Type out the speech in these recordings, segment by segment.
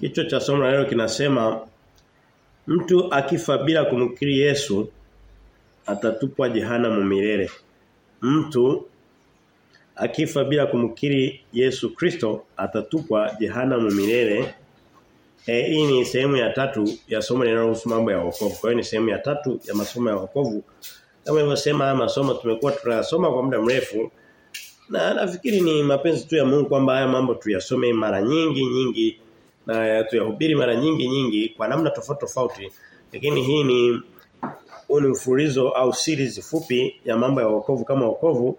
Kichwa cha somo leo kinasema mtu akifa bila kumkiri Yesu atatupwa jehanamu milele. Mtu akifa bila kumkiri Yesu Kristo atatupwa jehanamu milele. E, hii ni sehemu ya tatu ya somo linalohusu mambo ya wokovu. Kwa hiyo ni sehemu ya tatu ya masomo ya wokovu. Kama nilivyosema haya masomo tumekuwa tunayasoma kwa muda mrefu. Na nafikiri ni mapenzi tu ya Mungu kwamba haya mambo tuyasome mara nyingi nyingi na tuyahubiri mara nyingi nyingi kwa namna tofauti tofauti. Lakini hii ni ni au series fupi ya mambo ya wokovu kama wokovu.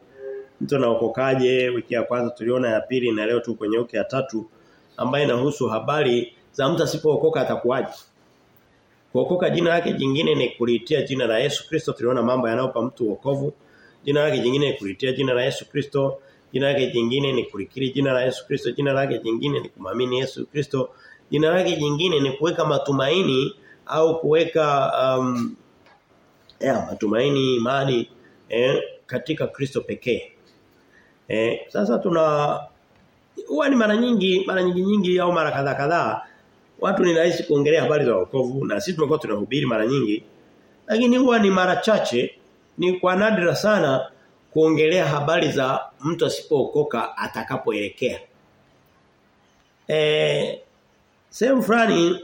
Mtu anaokokaje? Wiki ya kwanza tuliona ya pili na leo tu kwenye wiki ya tatu ambayo inahusu habari za mtu asipookoka atakuwaje. Kuokoka jina lake jingine ni kulitia jina la Yesu Kristo. Tuliona mambo yanayopa mtu wokovu. Jina lake jingine ni kulitia jina la Yesu Kristo. Jina lake jingine ni kulikiri jina la Yesu Kristo. Jina lake jingine ni kumamini Yesu Kristo. Jina lake jingine ni kuweka matumaini au kuweka um, ya matumaini imani eh, katika Kristo pekee. Eh, sasa tuna huwa ni mara nyingi mara nyingi nyingi au mara kadhaa kadhaa watu ni rahisi kuongelea habari za wokovu na sisi tumekuwa tunahubiri mara nyingi lakini huwa ni mara chache ni kwa nadra sana kuongelea habari za mtu asipookoka atakapoelekea. Eh sehemu fulani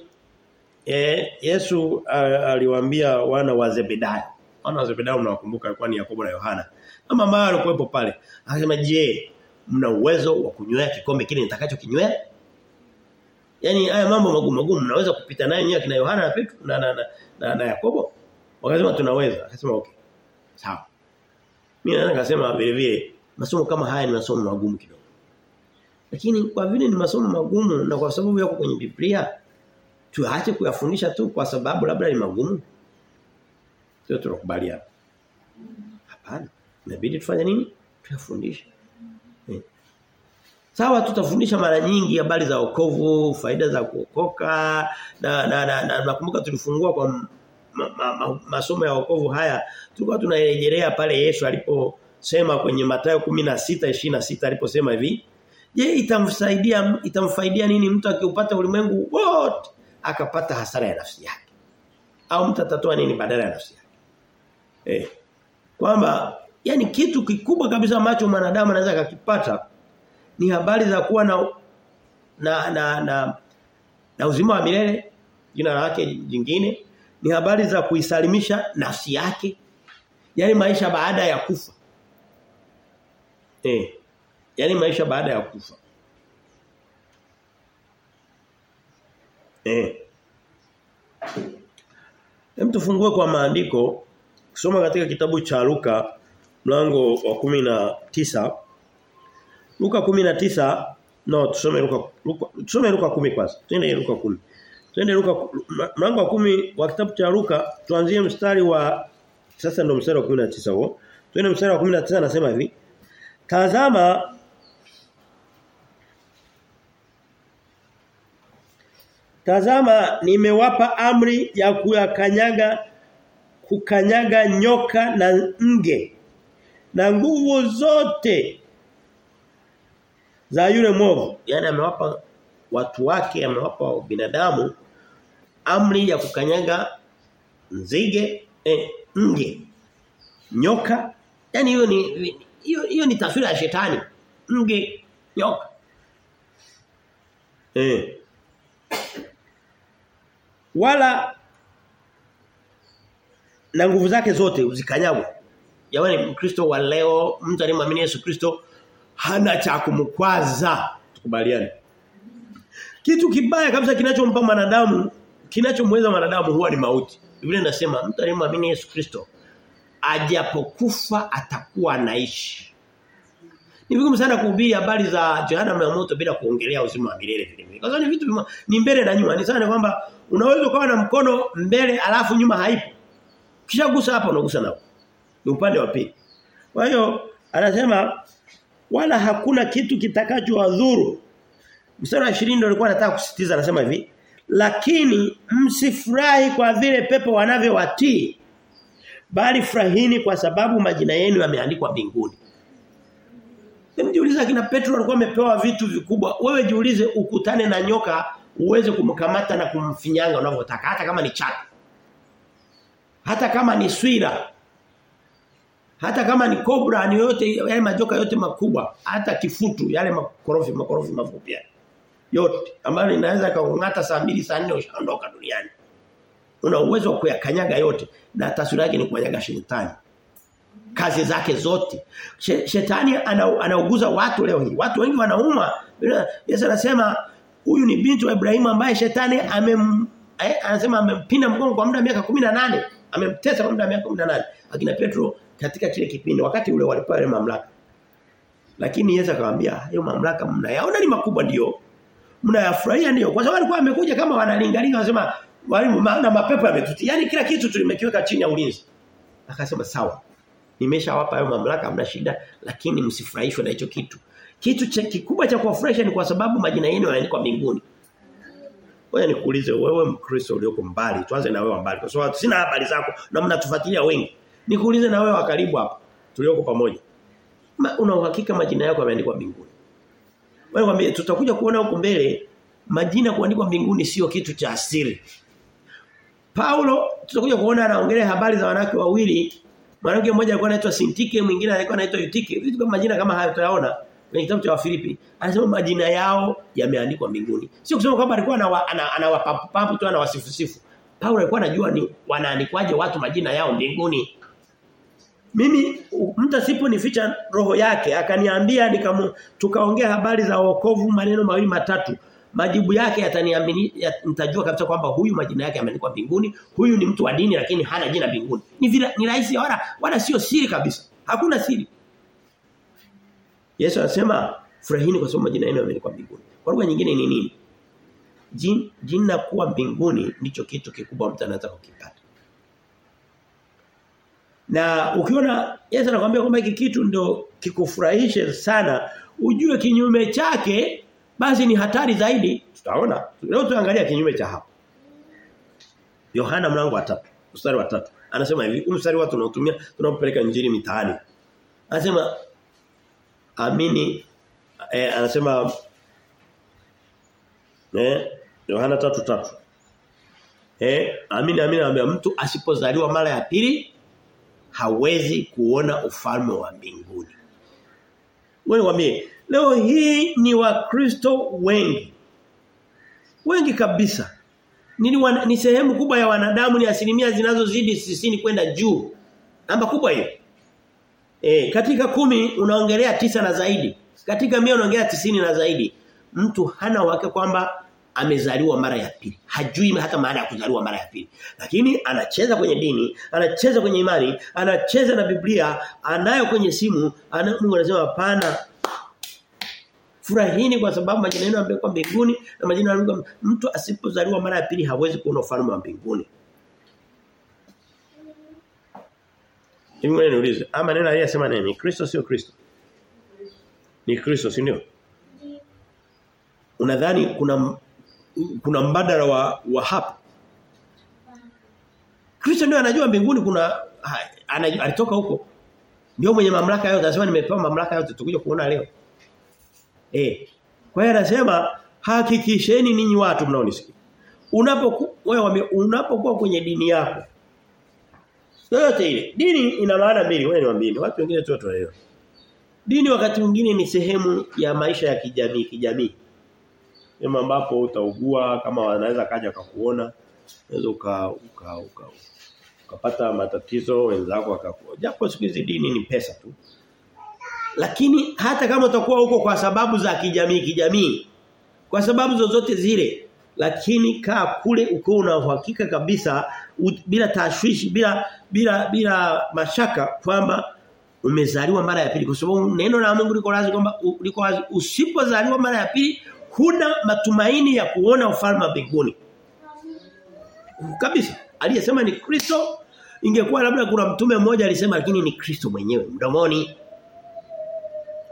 eh Yesu aliwaambia wana wa Zebedayo. Wana wa Zebedayo mnawakumbuka alikuwa ni Yakobo na Yohana. Kama ambao alikuwepo pale. Akasema je, mna uwezo wa kunywea kikombe kile nitakacho kinywea? Yaani haya mambo magumu magumu mnaweza kupita naye nyewe kina Yohana na Petro na na, na, na, na Yakobo? Wakasema tunaweza. Akasema okay. Sawa. Mimi naweza kusema vile vile masomo kama haya ni masomo magumu kidogo. Lakini kwa vile ni masomo magumu na kwa sababu yako kwenye Biblia tuache kuyafundisha tu kwa sababu labda ni magumu. Sio tunakubaliana. Hapana. Inabidi tufanye nini? Tuyafundishe. Eh. Sawa tutafundisha mara nyingi habari za wokovu, faida za kuokoka na na na, na nakumbuka tulifungua kwa ma, ma, ma, masomo ya wokovu haya tulikuwa tunarejelea pale Yesu aliposema kwenye Mathayo 16:26 aliposema hivi je itamsaidia itamfaidia nini mtu akiupata ulimwengu wote akapata hasara ya nafsi yake? Au mtu atatoa nini badala ya nafsi yake? Eh kwamba yani kitu kikubwa kabisa ambacho mwanadamu anaweza akakipata ni habari za kuwa na na na na, na uzima wa milele jina lake jingine ni habari za kuisalimisha nafsi yake. Yani maisha baada ya kufa. Eh. Yani maisha baada ya kufa. Eh. Hem tufungue kwa maandiko. Kusoma katika kitabu cha Luka mlango wa kumi na tisa. Luka 19 no tusome Luka, Luka tusome Luka 10 kwanza. Twende Luka 10. Twende Luka mlango wa 10 wa kitabu cha Luka tuanzie mstari wa sasa ndo mstari wa 19 huo. Twende mstari wa 19 anasema hivi. Tazama Tazama nimewapa amri ya kuyakanyaga kukanyaga nyoka na nge na nguvu zote za yule mwovu yani amewapa watu wake amewapa binadamu amri ya kukanyaga nzige eh, nge nyoka. Yani hiyo ni hiyo hiyo ni taswira ya shetani. Nge nyoka. Eh wala na nguvu zake zote uzikanyagwe. Jamani mkristo wa leo mtu aliyemwamini Yesu Kristo hana cha kumkwaza. Tukubaliane kitu kibaya kabisa kinachompa mwanadamu kinachomweza mwanadamu huwa ni mauti Biblia inasema mtu aliyemwamini Yesu Kristo ajapokufa atakuwa anaishi ni vigumu sana kuhubiri habari za jehanamu ya moto bila kuongelea uzima wa milele vile. Kwa sababu ni vitu ni mbele na nyuma. Ni sana kwamba unaweza ukawa na mkono mbele alafu nyuma haipo. Kisha gusa hapa unagusa nao. Ni upande wa pili. Kwa hiyo anasema wala hakuna kitu kitakachowadhuru. Mstari wa 20 ndio alikuwa anataka kusitiza anasema hivi, lakini msifurahi kwa vile pepo wanavyowatii bali furahini kwa sababu majina yenu yameandikwa mbinguni. Jiulize kina Petro alikuwa amepewa vitu vikubwa. Wewe jiulize ukutane na nyoka uweze kumkamata na kumfinyanga unavyotaka hata kama ni chatu. Hata kama ni swira. Hata kama ni kobra ni yote yale majoka yote makubwa, hata kifutu yale makorofi makorofi mafupi. Yote ambayo inaweza kukungata saa mbili saa nne ushaondoka duniani. Una uwezo wa kuyakanyaga yote na taswira yake ni kukanyaga shetani kazi zake zote. Shetani anauguza watu leo hii. Watu wengi wanauma. Yesu anasema huyu ni binti wa Ibrahimu ambaye shetani amem eh, anasema amempinda mgongo kwa muda wa miaka 18. Amemtesa kwa muda wa miaka 18. Akina Petro katika kile kipindi wakati ule walipewa mamlaka. Lakini Yesu akamwambia hayo mamlaka mnayaona ni makubwa ndio. Mnayafurahia ndio. Kwa sababu alikuwa amekuja kama wanalingalinga wanasema walimu na mapepo yametuti. yani kila kitu tulimekiweka chini ya ulinzi. Akasema sawa nimeshawapa hayo mamlaka hamna shida lakini msifurahishwe na hicho kitu. Kitu cha kikubwa cha kuwafurahisha ni kwa sababu majina yenu yanaandikwa mbinguni. Wewe nikuulize wewe Mkristo ulioko mbali, tuanze na wewe mbali kwa sababu sina habari zako na mnatufuatilia wengi. Nikuulize na wewe wa karibu hapa tulioko pamoja. Una uhakika majina yako yameandikwa mbinguni. Wewe kwambie tutakuja kuona huko mbele majina kuandikwa mbinguni sio kitu cha asili. Paulo tutakuja kuona anaongelea habari za wanawake wawili Mwanamke mmoja alikuwa anaitwa Sintike, mwingine alikuwa anaitwa Yutike. Vitu kama majina kama hayo tutayaona kwenye kitabu cha Wafilipi. Anasema majina yao yameandikwa mbinguni. Sio kusema kwamba alikuwa anawapapu tu anawasifusifu. Paulo alikuwa anajua ni wanaandikwaje watu majina yao mbinguni. Mimi mtu asiponificha roho yake akaniambia nikamu tukaongea habari za wokovu maneno mawili matatu. Majibu yake yataniamini ya, nitajua kabisa kwamba huyu majina yake yameandikwa mbinguni huyu ni mtu wa dini lakini hana jina mbinguni. Ni vila, ni rahisi wala wala sio siri kabisa. Hakuna siri. Yesu anasema furahini kwa sababu majina yenu yameandikwa mbinguni. Kwa lugha nyingine ni nini? Jin, jina kuwa mbinguni ndicho kitu kikubwa mtu anaweza kukipata na ukiona Yesu anakuambia kwamba hiki kitu ndio kikufurahishe sana ujue kinyume chake basi ni hatari zaidi. Tutaona. Leo tuangalia kinyume cha hapo. Yohana mlango wa 3 mstari wa 3 anasema hivi mstari watu tunautumia tunapopeleka injili mitaani. Anasema amini eh, anasema eh Yohana 3:3 eh amini amini anambia mtu asipozaliwa mara ya pili hawezi kuona ufalme wa mbinguni. Wewe niambie leo hii ni wakristo wengi. Wengi kabisa. Ni, wana, ni sehemu kubwa ya wanadamu ni asilimia zinazozidi sisini kwenda juu. Namba kubwa hiyo. E, katika kumi unaongelea tisa na zaidi. Katika mia unaongelea tisini na zaidi. Mtu hana wake kwamba amezaliwa mara ya pili hajui hata maana ya kuzaliwa mara ya pili lakini anacheza kwenye dini anacheza kwenye imani anacheza na Biblia anayo kwenye simu ana, Mungu anasema hapana furahini kwa sababu majina yenu yamekuwa mbinguni na majina yangu mtu asipozaliwa mara ya pili hawezi kuona ufalme wa mbinguni Hivi ngoja niulize, ama neno aliyesema nini? Kristo sio Kristo? Ni Kristo, si ndio? Unadhani kuna kuna mbadala wa wa hapa? Kristo ndio anajua mbinguni kuna anajua, alitoka huko. Ndio mwenye mamlaka yote, anasema nimepewa mamlaka yote tukuje kuona leo. Eh. Kwa hiyo anasema hakikisheni ninyi watu mnaonisikia. Unapokuwa wewe unapokuwa kwenye dini yako yote ile. Dini ina maana mbili, wewe niwaambie. Watu wengine tu watuelewe. Dini wakati mwingine ni sehemu ya maisha ya kijamii kijamii. Sehemu ambapo utaugua kama wanaweza kaja kakuona unaweza uka uka uka ukapata matatizo wenzako akakuwa Japo siku hizi dini ni pesa tu. Lakini hata kama utakuwa huko kwa sababu za kijamii kijamii, kwa sababu zozote zile, lakini kaa kule uko una uhakika kabisa u, bila tashwishi bila bila bila mashaka kwamba umezaliwa mara ya pili. Kwa sababu neno la Mungu liko wazi kwamba liko wazi. Usipozaliwa mara ya pili huna matumaini ya kuona ufalme wa mbinguni. Kabisa. Aliyesema ni Kristo. Ingekuwa labda kuna mtume mmoja alisema lakini ni Kristo mwenyewe. Mdomoni.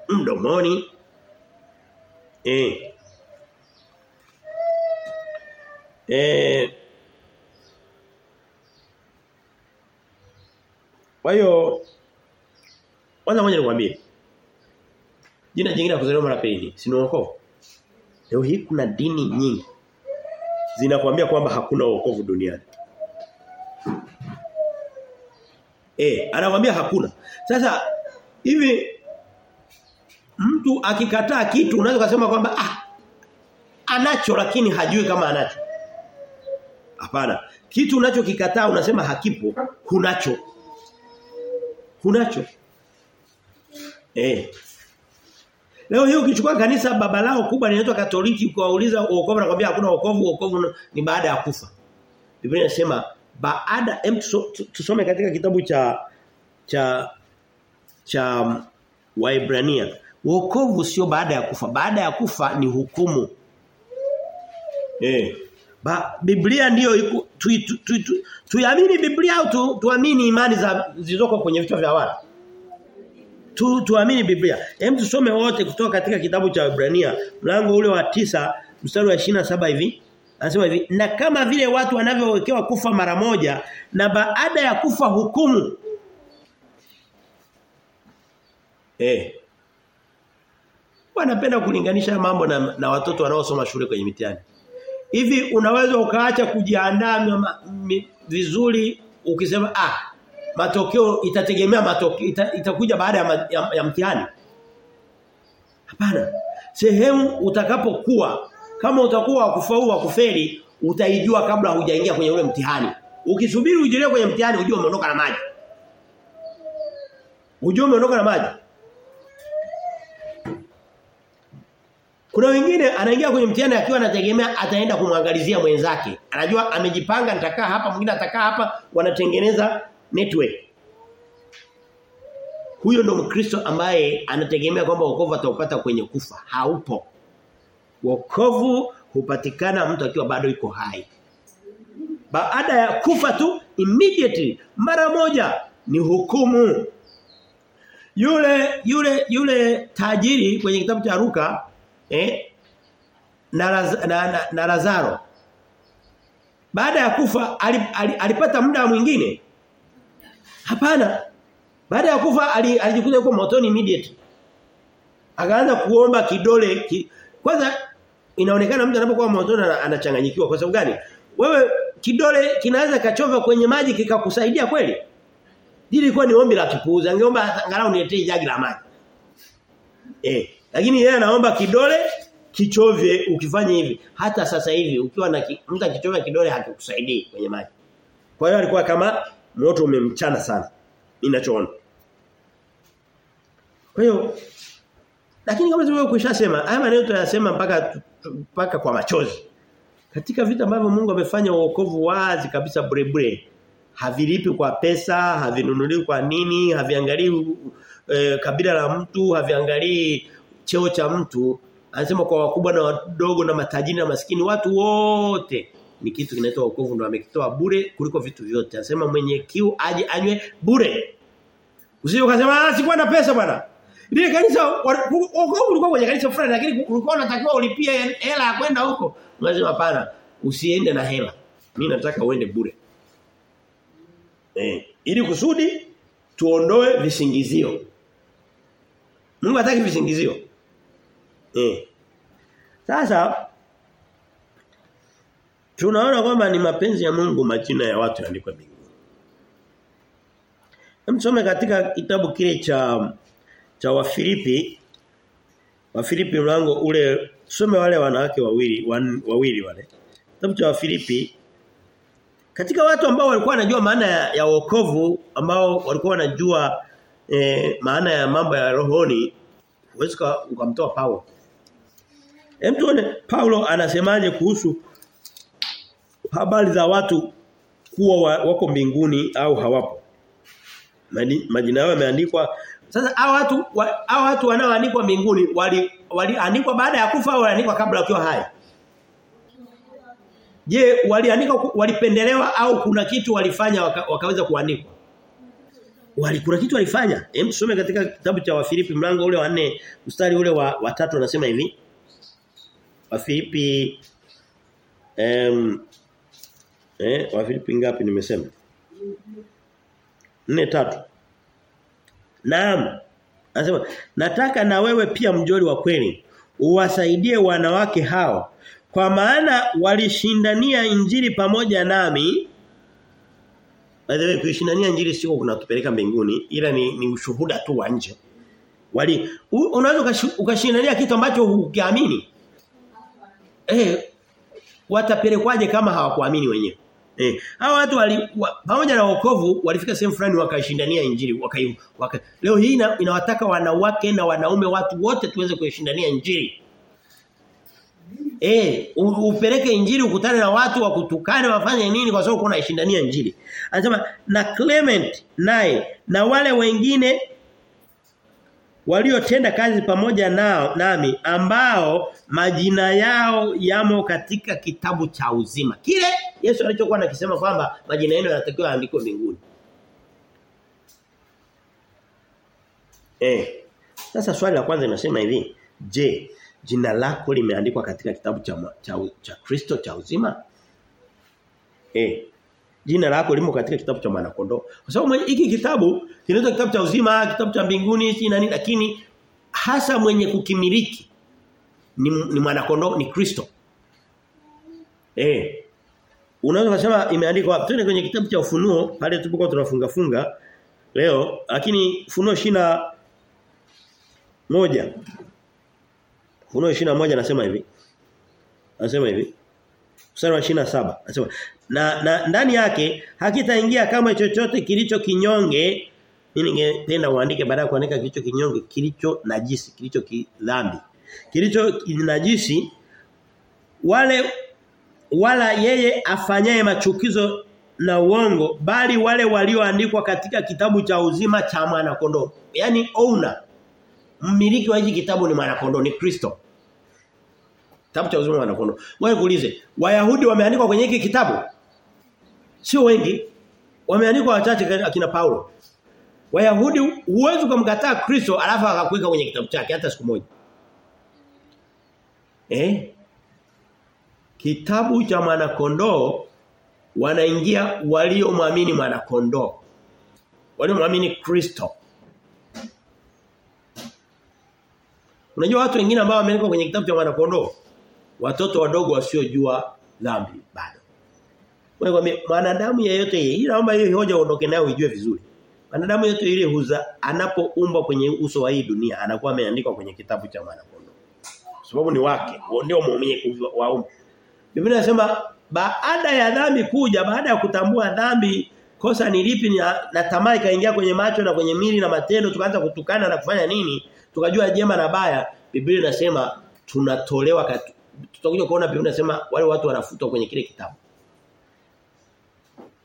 Mdomoni. Eh eh Kwa hiyo kwanza moja nikwambie. Jina jingine la kuzaliwa mara pili si ni wokovu. Leo hii kuna dini nyingi. zinakwambia kwamba hakuna wokovu duniani. Eh, anakwambia hakuna. Sasa hivi mtu akikataa kitu unaweza kusema kwamba ah anacho lakini hajui kama anacho. Hapana. Kitu unachokikataa unasema hakipo, kunacho. Kunacho. Eh. Leo hiyo ukichukua kanisa baba lao kubwa linaitwa Katoliki ukawauliza na kwambia hakuna uokovu uokovu ni baada ya kufa. Biblia inasema baada em tusome katika kitabu cha cha cha Waibrania. Wokovu sio baada ya kufa. Baada ya kufa ni hukumu. Eh. Ba, Biblia ndiyo tuamini tu, tu, tu, tu Biblia au tu, tuamini imani za zilizoko kwenye vichwa vya watu. Tu tuamini Biblia. Hem tusome wote kutoka katika kitabu cha Ibrania mlango ule wa tisa mstari wa 27 hivi. Anasema hivi, na kama vile watu wanavyowekewa kufa mara moja na baada ya kufa hukumu. Eh. Wanapenda kulinganisha mambo na, na watoto wanaosoma shule kwenye mitihani. Hivi unaweza ukaacha kujiandaa vizuri ukisema ah matokeo itategemea matokeo ita, itakuja baada ya, ya, ya mtihani. Hapana. Sehemu utakapokuwa kama utakuwa wa kufaulu au kufeli utaijua kabla hujaingia kwenye ule mtihani. Ukisubiri ujilie kwenye mtihani ujue umeondoka na maji. Ujue umeondoka na maji. Kuna wengine anaingia kwenye mtihani akiwa anategemea ataenda kumwangalizia mwenzake. Anajua amejipanga nitakaa hapa, mwingine atakaa hapa, wanatengeneza network. Huyo ndo Mkristo ambaye anategemea kwamba wokovu ataupata kwenye kufa. Haupo. Wokovu hupatikana mtu akiwa bado yuko hai. Baada ya kufa tu immediately mara moja ni hukumu. Yule yule yule tajiri kwenye kitabu cha ruka eh na, na, na, na Lazaro baada ya kufa alip, alipata muda mwingine hapana baada ya kufa alijikuta yuko motoni immediate akaanza kuomba kidole ki, kwanza inaonekana mtu anapokuwa motoni anachanganyikiwa kwa sababu gani wewe kidole kinaweza kachova kwenye maji kikakusaidia kweli Hili ilikuwa ni ombi la kipuuza. angeomba angalau niletee jagi la maji eh lakini yeye anaomba kidole kichove ukifanya hivi. Hata sasa hivi ukiwa na ki, mtu akichova kidole hakikusaidii kwenye maji. Kwa hiyo alikuwa kama moto umemchana sana. Ninachoona. Kwa hiyo lakini kama tulivyo kuishasema haya maneno tunayasema mpaka mpaka kwa machozi. Katika vitu ambavyo Mungu amefanya uokovu wazi kabisa bure bure. Havilipi kwa pesa, havinunuliwi kwa nini, haviangalii e, kabila la mtu, haviangalii cheo cha mtu anasema kwa wakubwa na wadogo na matajiri na maskini watu wote ni kitu kinaitwa wokovu ndo amekitoa bure kuliko vitu vyote. Anasema mwenye kiu aje anywe bure. Usije ukasema ah sikuwa na pesa bwana. Ile kanisa wokovu ulikuwa kwenye kanisa fulani lakini ulikuwa unatakiwa ulipie hela ya kwenda huko. Unasema hapana usiende na hela. Mimi nataka uende bure. Eh ili kusudi tuondoe visingizio. Mungu hataki visingizio. Eh. Sasa tunaona kwamba ni mapenzi ya Mungu majina ya watu yaandikwe mbinguni. Msome katika kitabu kile cha cha Wafilipi Wafilipi mlango ule tusome wale wanawake wawili wan, wawili wale. Kitabu cha Wafilipi katika watu ambao walikuwa wanajua maana ya, ya wokovu ambao walikuwa wanajua eh, maana ya mambo ya rohoni huwezi ukamtoa Paulo Hem tuone Paulo anasemaje kuhusu habari za watu kuwa wako mbinguni au hawapo. Majina yao yameandikwa. Sasa hao watu hao watu wanaoandikwa mbinguni wali waliandikwa baada ya kufa au waliandikwa kabla wakiwa hai? Je, waliandikwa walipendelewa au kuna kitu walifanya waka, wakaweza kuandikwa? Wali kuna kitu walifanya. Hem tusome katika kitabu cha Wafilipi mlango ule wa 4 mstari ule wa, 3 anasema hivi. Wafilipi eh Wafilipi ngapi nimesema? 4 tatu. Naam. Anasema nataka na wewe pia mjoli wa kweli uwasaidie wanawake hao kwa maana walishindania injili pamoja nami way kuishindania injili sio kunatupeleka mbinguni ila ni, ni ushuhuda tu wa nje. Wali unaweza ukashindania kitu ambacho hukiamini. Eh watapelekwaje kama hawakuamini wenyewe? Eh hawa watu wali wa, pamoja na wokovu walifika sehemu fulani wakaishindania injili waka, waka leo hii ina, inawataka wanawake na wanaume watu wote tuweze kuishindania injili. Eh, upeleke injili ukutane na watu wakutukane wafanye nini kwa sababu kuna ishindania injili. Anasema na Clement naye na wale wengine waliotenda kazi pamoja nao nami ambao majina yao yamo katika kitabu cha uzima. Kile Yesu alichokuwa anakisema kwamba majina yenu yanatakiwa yaandikwe mbinguni. Eh. Sasa swali la kwanza linasema hivi, je, jina lako limeandikwa katika kitabu cha cha, cha Kristo cha uzima? Eh. Jina lako limo katika kitabu cha mwana kondoo. Kwa sababu hiki kitabu kinaitwa kitabu cha uzima, kitabu cha mbinguni, si nani lakini hasa mwenye kukimiliki ni, ni mwana kondoo ni Kristo. Eh. Unaweza kusema imeandikwa twende kwenye kitabu cha ufunuo pale tulipokuwa tunafunga funga leo lakini ufunuo shina moja Ufunuo 21 anasema hivi. nasema hivi. Mstari wa 27 anasema na, na ndani yake hakitaingia kama chochote kilicho kinyonge. Mimi ningependa uandike baada ya kuandika kilicho kinyonge, kilicho najisi, kilicho kidhambi. Kilicho najisi wale wala yeye afanyaye machukizo na uongo bali wale walioandikwa katika kitabu cha uzima cha mwana kondoo. yani owner mmiliki wa hiki kitabu ni mwana kondoo ni Kristo. Kitabu cha uzima wa mwana kondoo. Wewe kuulize, Wayahudi wameandikwa kwenye hiki kitabu? Sio wengi. Wameandikwa wachache akina Paulo. Wayahudi huwezi kumkataa Kristo alafu akakuweka kwenye kitabu chake hata siku moja. Eh? Kitabu cha mwana kondoo wanaingia waliomwamini mwana kondoo. Waliomwamini Kristo. Unajua watu wengine ambao wameandikwa kwenye kitabu cha mwana kondoo watoto wadogo wasiojua dhambi bado. Wewe mwanadamu yeyote yeye naomba hiyo hoja uondoke nayo ujue vizuri. Mwanadamu yeyote ile huza anapoumbwa kwenye uso wa hii dunia anakuwa ameandikwa kwenye kitabu cha mwana kondoo. Sababu ni wake, ndio mwenye waumba. Biblia inasema baada ya dhambi kuja, baada ya kutambua dhambi kosa ni lipi na, na tamaa ikaingia kwenye macho na kwenye mili na matendo tukaanza kutukana na kufanya nini? Tukajua jema na baya. Biblia inasema tunatolewa tutakuja kuona Biblia inasema wale watu wanafutwa kwenye kile kitabu.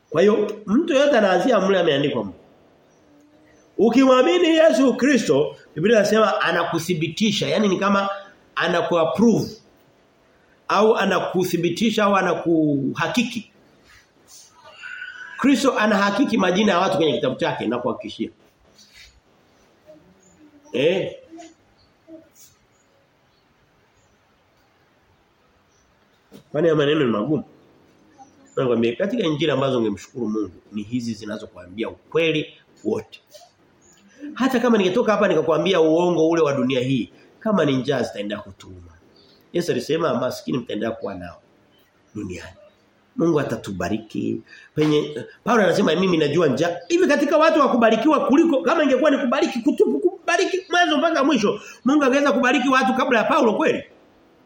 Kwa hiyo mtu yote anaanzia mle ameandikwa. Ukimwamini Yesu Kristo, Biblia inasema anakuthibitisha, yani ni kama anakuapprove au anakuthibitisha au anakuhakiki. Kristo anahakiki majina ya watu kwenye kitabu chake na kuhakikishia. Eh? Kwani ya maneno ni magumu? Nakwambia katika injili ambazo ungemshukuru Mungu ni hizi zinazokuambia ukweli wote. Hata kama ningetoka hapa nikakwambia uongo ule wa dunia hii, kama ni njaa zitaenda kutuma. Yesu alisema maskini mtaendelea kuwa nao duniani. Mungu atatubariki. Penye Paulo anasema mimi najua njaa. Hivi katika watu wakubarikiwa kuliko kama ingekuwa ni kubariki kutupu kubariki mwanzo mpaka mwisho, Mungu angeweza kubariki watu kabla ya Paulo kweli?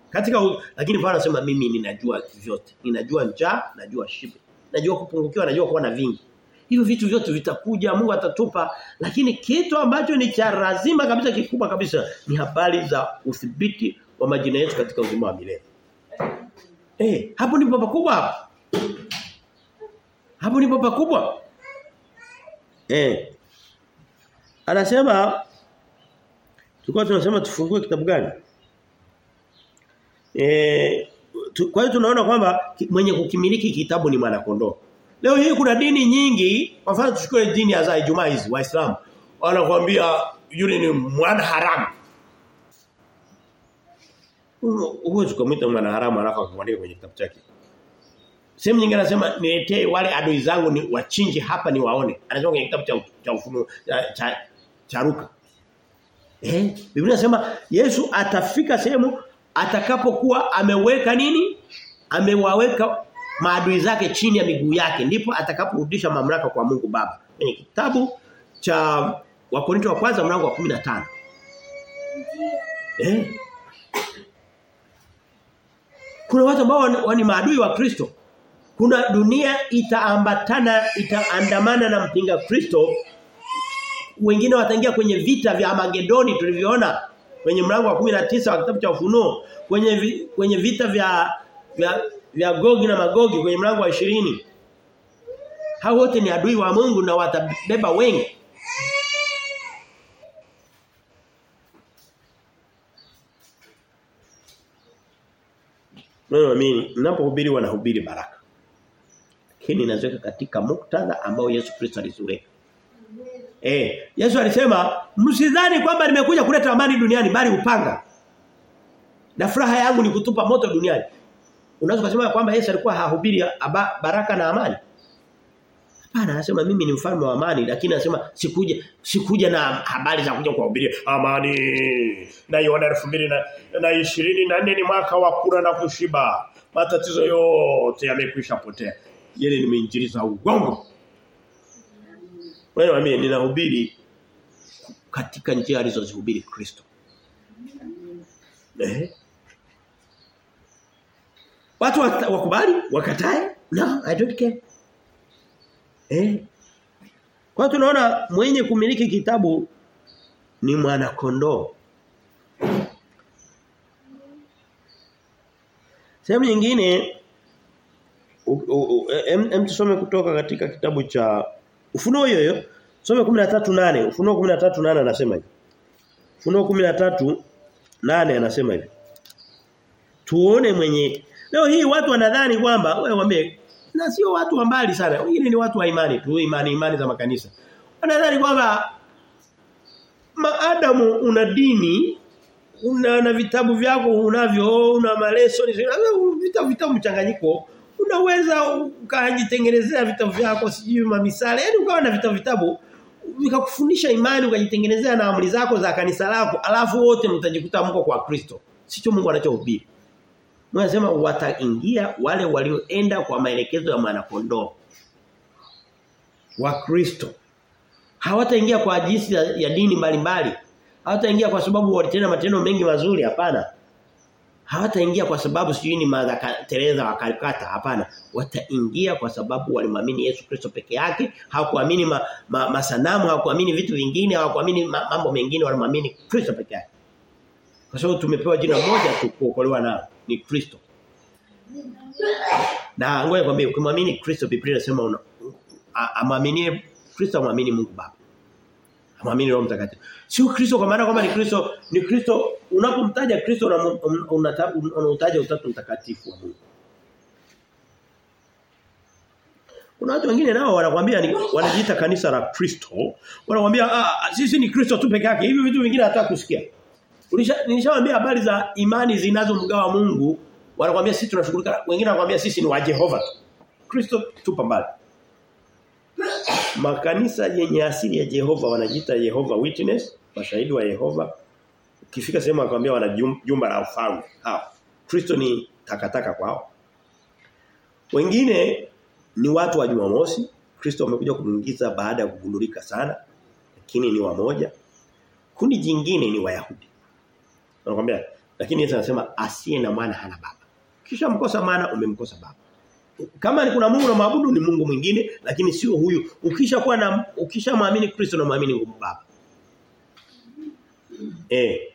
Katika lakini Paulo anasema mimi ninajua vyote. Ninajua njaa, najua shibe. Najua kupungukiwa, najua kuwa na vingi. Hivyo vitu vyote vitakuja, Mungu atatupa, lakini kitu ambacho ni cha lazima kabisa kikubwa kabisa ni habari za udhibiti wa majina yetu katika uzima wa milele. Eh, hapo ndipo pakubwa hapo. Hapo ndipo pakubwa. Eh. Anasema tulikuwa tunasema tufungue kitabu gani? Eh, tu, kwa hiyo tunaona kwamba mwenye kukimiliki kitabu ni mwana kondoo. Leo hii kuna dini nyingi, kwa mfano tuchukue dini ya Ijumaa hizi Waislamu. Wanakuambia yule ni mwana haramu. Uwezi kumwita mwana haramu alafu akamwandika kwenye kitabu chake. Sehemu nyingine anasema niletee wale adui zangu ni wachinje hapa ni waone. Anasema kwenye kitabu cha cha ufunuo cha, cha, cha Ruka. Eh, Biblia inasema Yesu atafika sehemu atakapokuwa ameweka nini? amewaweka maadui zake chini ya miguu yake ndipo atakaporudisha mamlaka kwa Mungu Baba. Kwenye kitabu cha Wakorinto wa kwanza mlango wa 15. Eh? Kuna watu ambao ni maadui wa Kristo. Kuna dunia itaambatana itaandamana na mpinga Kristo. Wengine wataingia kwenye vita vya Magedoni tulivyoona kwenye mlango wa 19 wa kitabu cha Ufunuo, kwenye kwenye vita vya vya vya Gogi na Magogi kwenye mlango wa 20. Hao wote ni adui wa Mungu na watabeba wengi. Mimi naamini ninapohubiri wanahubiri baraka. Lakini inaziweka katika muktadha ambao Yesu Kristo aliziweka. Eh, Yesu alisema msidhani kwamba nimekuja kuleta amani duniani bali upanga. Na furaha yangu ni kutupa moto duniani. Unaweza kusema kwamba Yesu alikuwa hahubiri baraka na amani? Hapana, anasema mimi ni mfalme wa amani lakini anasema sikuja sikuja na habari za kuja kuhubiri amani. Na Yohana 2024 ni mwaka wa kura na kushiba. Matatizo yote yamekwisha potea. Yeye ni mwinjili za ugongo. Wewe mimi ninahubiri katika njia alizozihubiri Kristo. Eh? Watu wakubali, wakatae? No, I don't care. Eh? Kwa tunaona mwenye kumiliki kitabu ni mwana kondoo. Sehemu nyingine em tusome kutoka katika kitabu cha Ufunuo hiyo hiyo. Soma 13:8. Ufunuo 13:8 anasema hivi. Ufunuo 13:8 anasema hivi. Tuone mwenye Leo hii watu wanadhani kwamba wewe waambie na sio watu wa mbali sana. Wengine ni watu wa imani tu, imani imani za makanisa. Wanadhani kwamba maadamu una dini una na vitabu vyako unavyo una maleso vitabu vitabu mchanganyiko unaweza ukajitengenezea vitabu vyako sijui mamisale yani ukawa na vitabu vitabu vikakufundisha imani ukajitengenezea na amri zako za kanisa lako alafu wote mtajikuta mko kwa Kristo. Sicho Mungu anachohubiri. Mungu wataingia wale walioenda kwa maelekezo ya mwanakondoo. Wa Kristo. Hawataingia kwa jinsi ya, ya dini mbalimbali. Hawataingia kwa sababu walitenda matendo mengi mazuri hapana hawataingia kwa sababu sijui ni Mother Teresa wa Calcutta. Hapana. Wataingia kwa sababu walimwamini Yesu Kristo peke yake. Hawakuamini ma, ma, masanamu hawakuamini vitu vingine hawakuamini ma, mambo mengine. Walimwamini Kristo peke yake. Kwa sababu tumepewa jina moja tu kuokolewa na ni Kristo. Na ngoja kwambie ukimwamini Kristo Biblia inasema amwaminie Kristo amwamini Mungu Baba amwamini Roho Mtakatifu. Sio Kristo kwa maana kwamba ni Kristo ni Kristo unapomtaja Kristo unataja utatu mtakatifu wa Mungu. Kuna watu wengine nao wanakuambia wanajiita kanisa la Kristo. Wanakuambia ah, sisi ni Kristo tu peke yake. Hivi vitu vingine hata kusikia Nilishawaambia habari za imani zinazomgawa Mungu. Wanakuambia sisi tunashughulika wengine wanakuambia sisi ni wa Jehova Kristo tupa mbali Makanisa yenye asili ya Jehova wanajiita Jehova Witness, mashahidi wa Yehova. Ukifika sehemu akwambia wana jumba la ufalme. Hao. Kristo ni takataka kwao. Wengine ni watu wa Jumamosi. Kristo amekuja kumuingiza baada ya kugundulika sana. Lakini ni wamoja. Kundi jingine ni Wayahudi. Anakuambia lakini Yesu anasema asiye na mwana hana baba. Kisha mkosa maana umemkosa baba kama ni kuna Mungu na maabudu ni Mungu mwingine lakini sio huyu ukisha kuwa na ukisha muamini Kristo na muamini Mungu Baba eh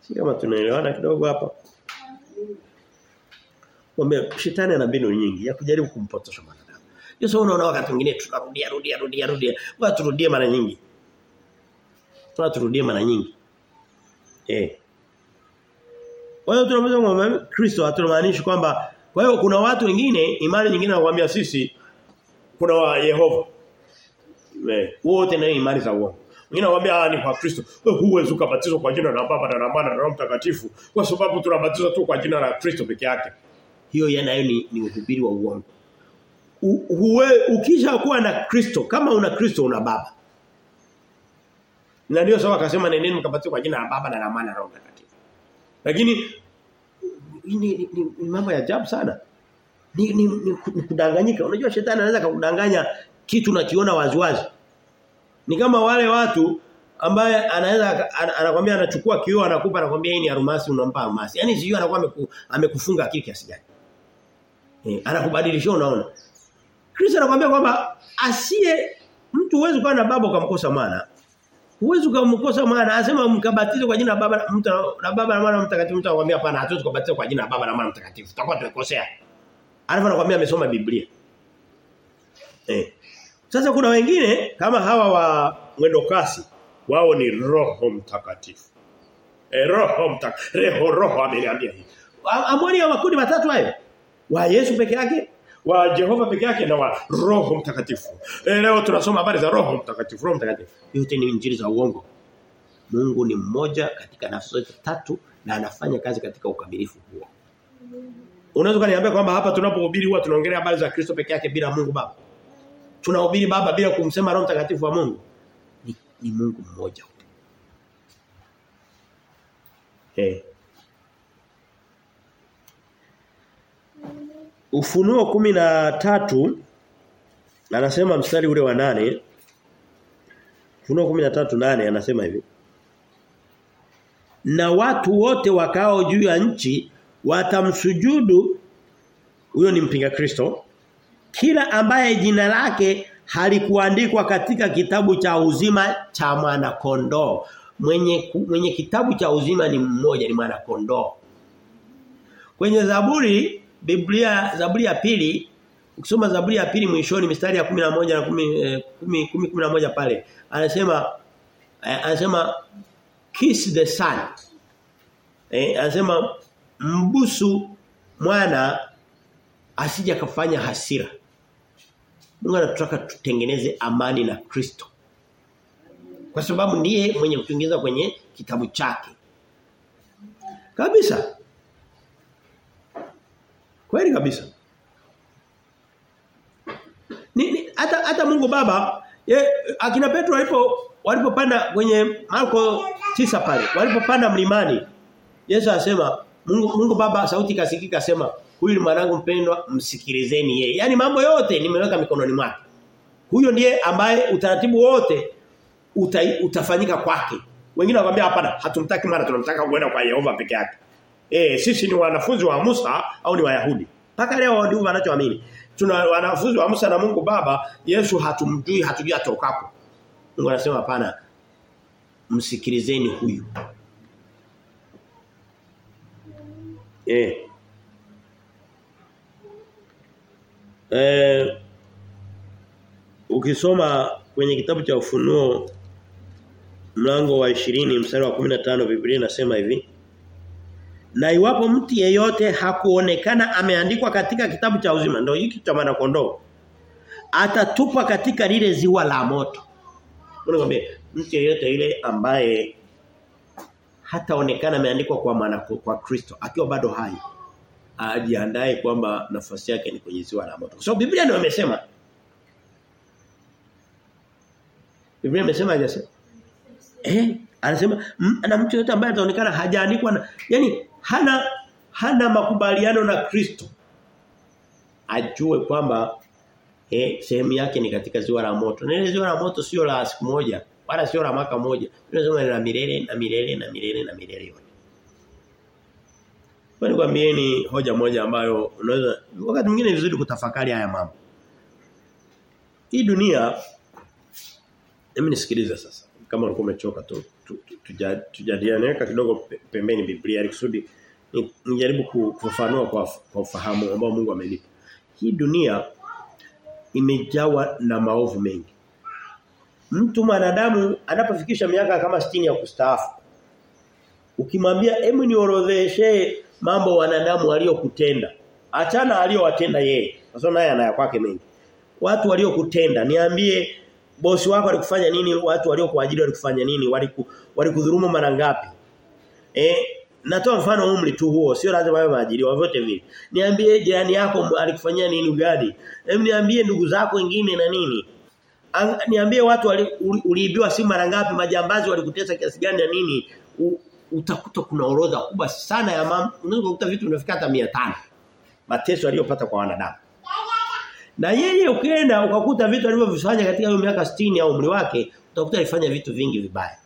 si kama tunaelewana kidogo hapa Mwambie shetani ana mbinu nyingi ya kujaribu kumpotosha mwanadamu. Yesu unaona wakati mwingine tunarudia rudia rudia rudia. Watu turudie mara nyingi. Watu rudia mara nyingi. Eh. Kwa hiyo tunaweza kumwambia Kristo hatumaanishi kwamba kwa hiyo kuna watu wengine imani nyingine wanakuambia sisi kuna wa Yehova. Eh, wote na imani za uongo. Wengine wanakuambia ni kwa Kristo. Wewe huwezi kubatizwa kwa jina la Baba na la Mwana na Roho Mtakatifu kwa sababu tunabatizwa tu kwa jina la Kristo peke yake. Hiyo yanayo ni, ni uhubiri wa uongo. Uwe ukisha kuwa na Kristo kama una Kristo una Baba. Na ndio sawa akasema nendeni mkabatizwe kwa jina la Baba na la Mwana na Roho Mtakatifu. Lakini ni, ni, ni, ni mambo ya ajabu sana. Ni, ni, ni, ni kudanganyika. Unajua shetani anaweza kukudanganya kitu nakiona waziwazi. Ni kama wale watu ambaye anaweza anakwambia anachukua kioo anakupa anakwambia hii ni almasi unampa almasi. Yaani sijui anakuwa ameku, amekufunga akili kiasi gani. Eh, anakubadilishia unaona. Kristo anakuambia kwamba asiye mtu huwezi kuwa na baba ukamkosa mwana. Huwezi ukamkosa mwana, anasema mkabatizwe kwa jina baba mtu na baba na mwana mtakatifu mtu anakuambia hapana hatuwezi kubatizwa kwa jina baba na mwana mtakatifu. Tutakuwa tumekosea. Alafu anakuambia amesoma Biblia. Eh. Sasa kuna wengine kama hawa wa mwendo kasi wao ni roho mtakatifu. E, roho mtakatifu. Roho roho ameniambia hivi. Amwani ya makundi matatu hayo. Wa Yesu peke yake, wa Jehova peke yake na wa Roho Mtakatifu. E, leo tunasoma habari za Roho Mtakatifu, Roho Mtakatifu. Yote ni injili za uongo. Mungu ni mmoja katika nafsi zote tatu na anafanya kazi katika ukamilifu huo. Unaweza kuniambia kwamba hapa tunapohubiri huwa tunaongelea habari za Kristo peke yake bila Mungu Baba. Tunahubiri Baba bila kumsema Roho Mtakatifu wa Mungu. Ni, ni Mungu mmoja. Eh. Ufunuo kumi na tatu anasema mstari ule wa nane. Ufunuo kumi na tatu nane anasema hivi. Na watu wote wakao juu ya nchi watamsujudu. Huyo ni mpinga Kristo. Kila ambaye jina lake halikuandikwa katika kitabu cha uzima cha mwana kondoo mwenye mwenye kitabu cha uzima ni mmoja ni mwana kondoo kwenye Zaburi Biblia Zaburi ya pili ukisoma Zaburi ya pili mwishoni mistari ya 11 na 10 10 11 pale anasema eh, anasema kiss the sun eh, anasema mbusu mwana asija kafanya hasira. Mungu anataka tutengeneze amani na Kristo. Kwa sababu ndiye mwenye kutuingiza kwenye kitabu chake. Kabisa Kweli kabisa. Ni hata hata Mungu Baba ye, akina Petro walipo walipopanda kwenye Marko tisa pale walipopanda mlimani Yesu asema Mungu Mungu Baba sauti kasikika asema huyu ni mwanangu mpendwa msikilizeni yeye. Yaani mambo yote nimeweka mikononi mwake. Huyo ndiye ambaye utaratibu wote uta, utafanyika kwake. Wengine wanakuambia hapana hatumtaki mara tunamtaka kwenda kwa Yehova peke yake. Eh sisi ni wanafunzi wa Musa au ni Wayahudi. Paka leo ndio wanachoamini. Tuna wanafunzi wa Musa na Mungu Baba, Yesu hatumjui, hatujui atokapo. Mungu anasema hapana. Msikilizeni huyu. Eh. Eh ukisoma kwenye kitabu cha Ufunuo mlango wa 20 mstari wa 15 Biblia inasema hivi na iwapo mtu yeyote hakuonekana ameandikwa katika kitabu cha uzima ndio hiki cha mwana kondoo atatupa katika lile ziwa la moto. Unakwambia mtu yeyote ile ambaye hataonekana ameandikwa kwa mwana kwa Kristo akiwa bado hai ajiandae kwamba nafasi yake ni kwenye ziwa la moto. Kwa so, Biblia ndio imesema. Biblia imesema hajasema. Eh, anasema na mtu yote ambaye ataonekana hajaandikwa yani hana hana makubaliano na Kristo ajue kwamba eh sehemu yake ni katika ziwa la moto. Na ile ziwa la moto sio la siku moja, wala sio la mwaka mmoja. Tunasema la milele na milele na milele na milele yote. Kwani nikwambieni hoja moja ambayo unaweza wakati mwingine ni vizuri kutafakari haya mambo. Hii dunia Hebu nisikilize sasa. Kama ulikuwa umechoka tu tujadiliane kidogo pembeni Biblia ili kusudi nijaribu kufafanua kwa, kwa ufahamu ambao Mungu amenipa. Hii dunia imejawa na maovu mengi. Mtu mwanadamu anapofikisha miaka kama 60 ya kustaafu. Ukimwambia hebu niorodheshe mambo wanadamu waliokutenda. Achana aliyowatenda yeye. Kwa sababu naye anaya kwake mengi. Watu waliokutenda niambie bosi wako alikufanya nini? Watu waliokuajiri walikufanya nini? Waliku walikudhulumu mara ngapi? Eh natoa mfano umri tu huo sio lazima wawe maajiriwa vyote vile. Niambie jirani yako alikufanyia nini ugadi? hem niambie ndugu zako wengine na nini. Niambie watu waliibiwa simu mara ngapi majambazi walikutesa kiasi gani na nini? U, utakuta kuna orodha kubwa sana ya mambo unaweza kukuta vitu vinafika hata 500 mateso aliyopata kwa wanadamu na yeye ukienda ukakuta vitu alivyovifanya katika hiyo miaka 60 au umri wake utakuta alifanya vitu vingi vibaya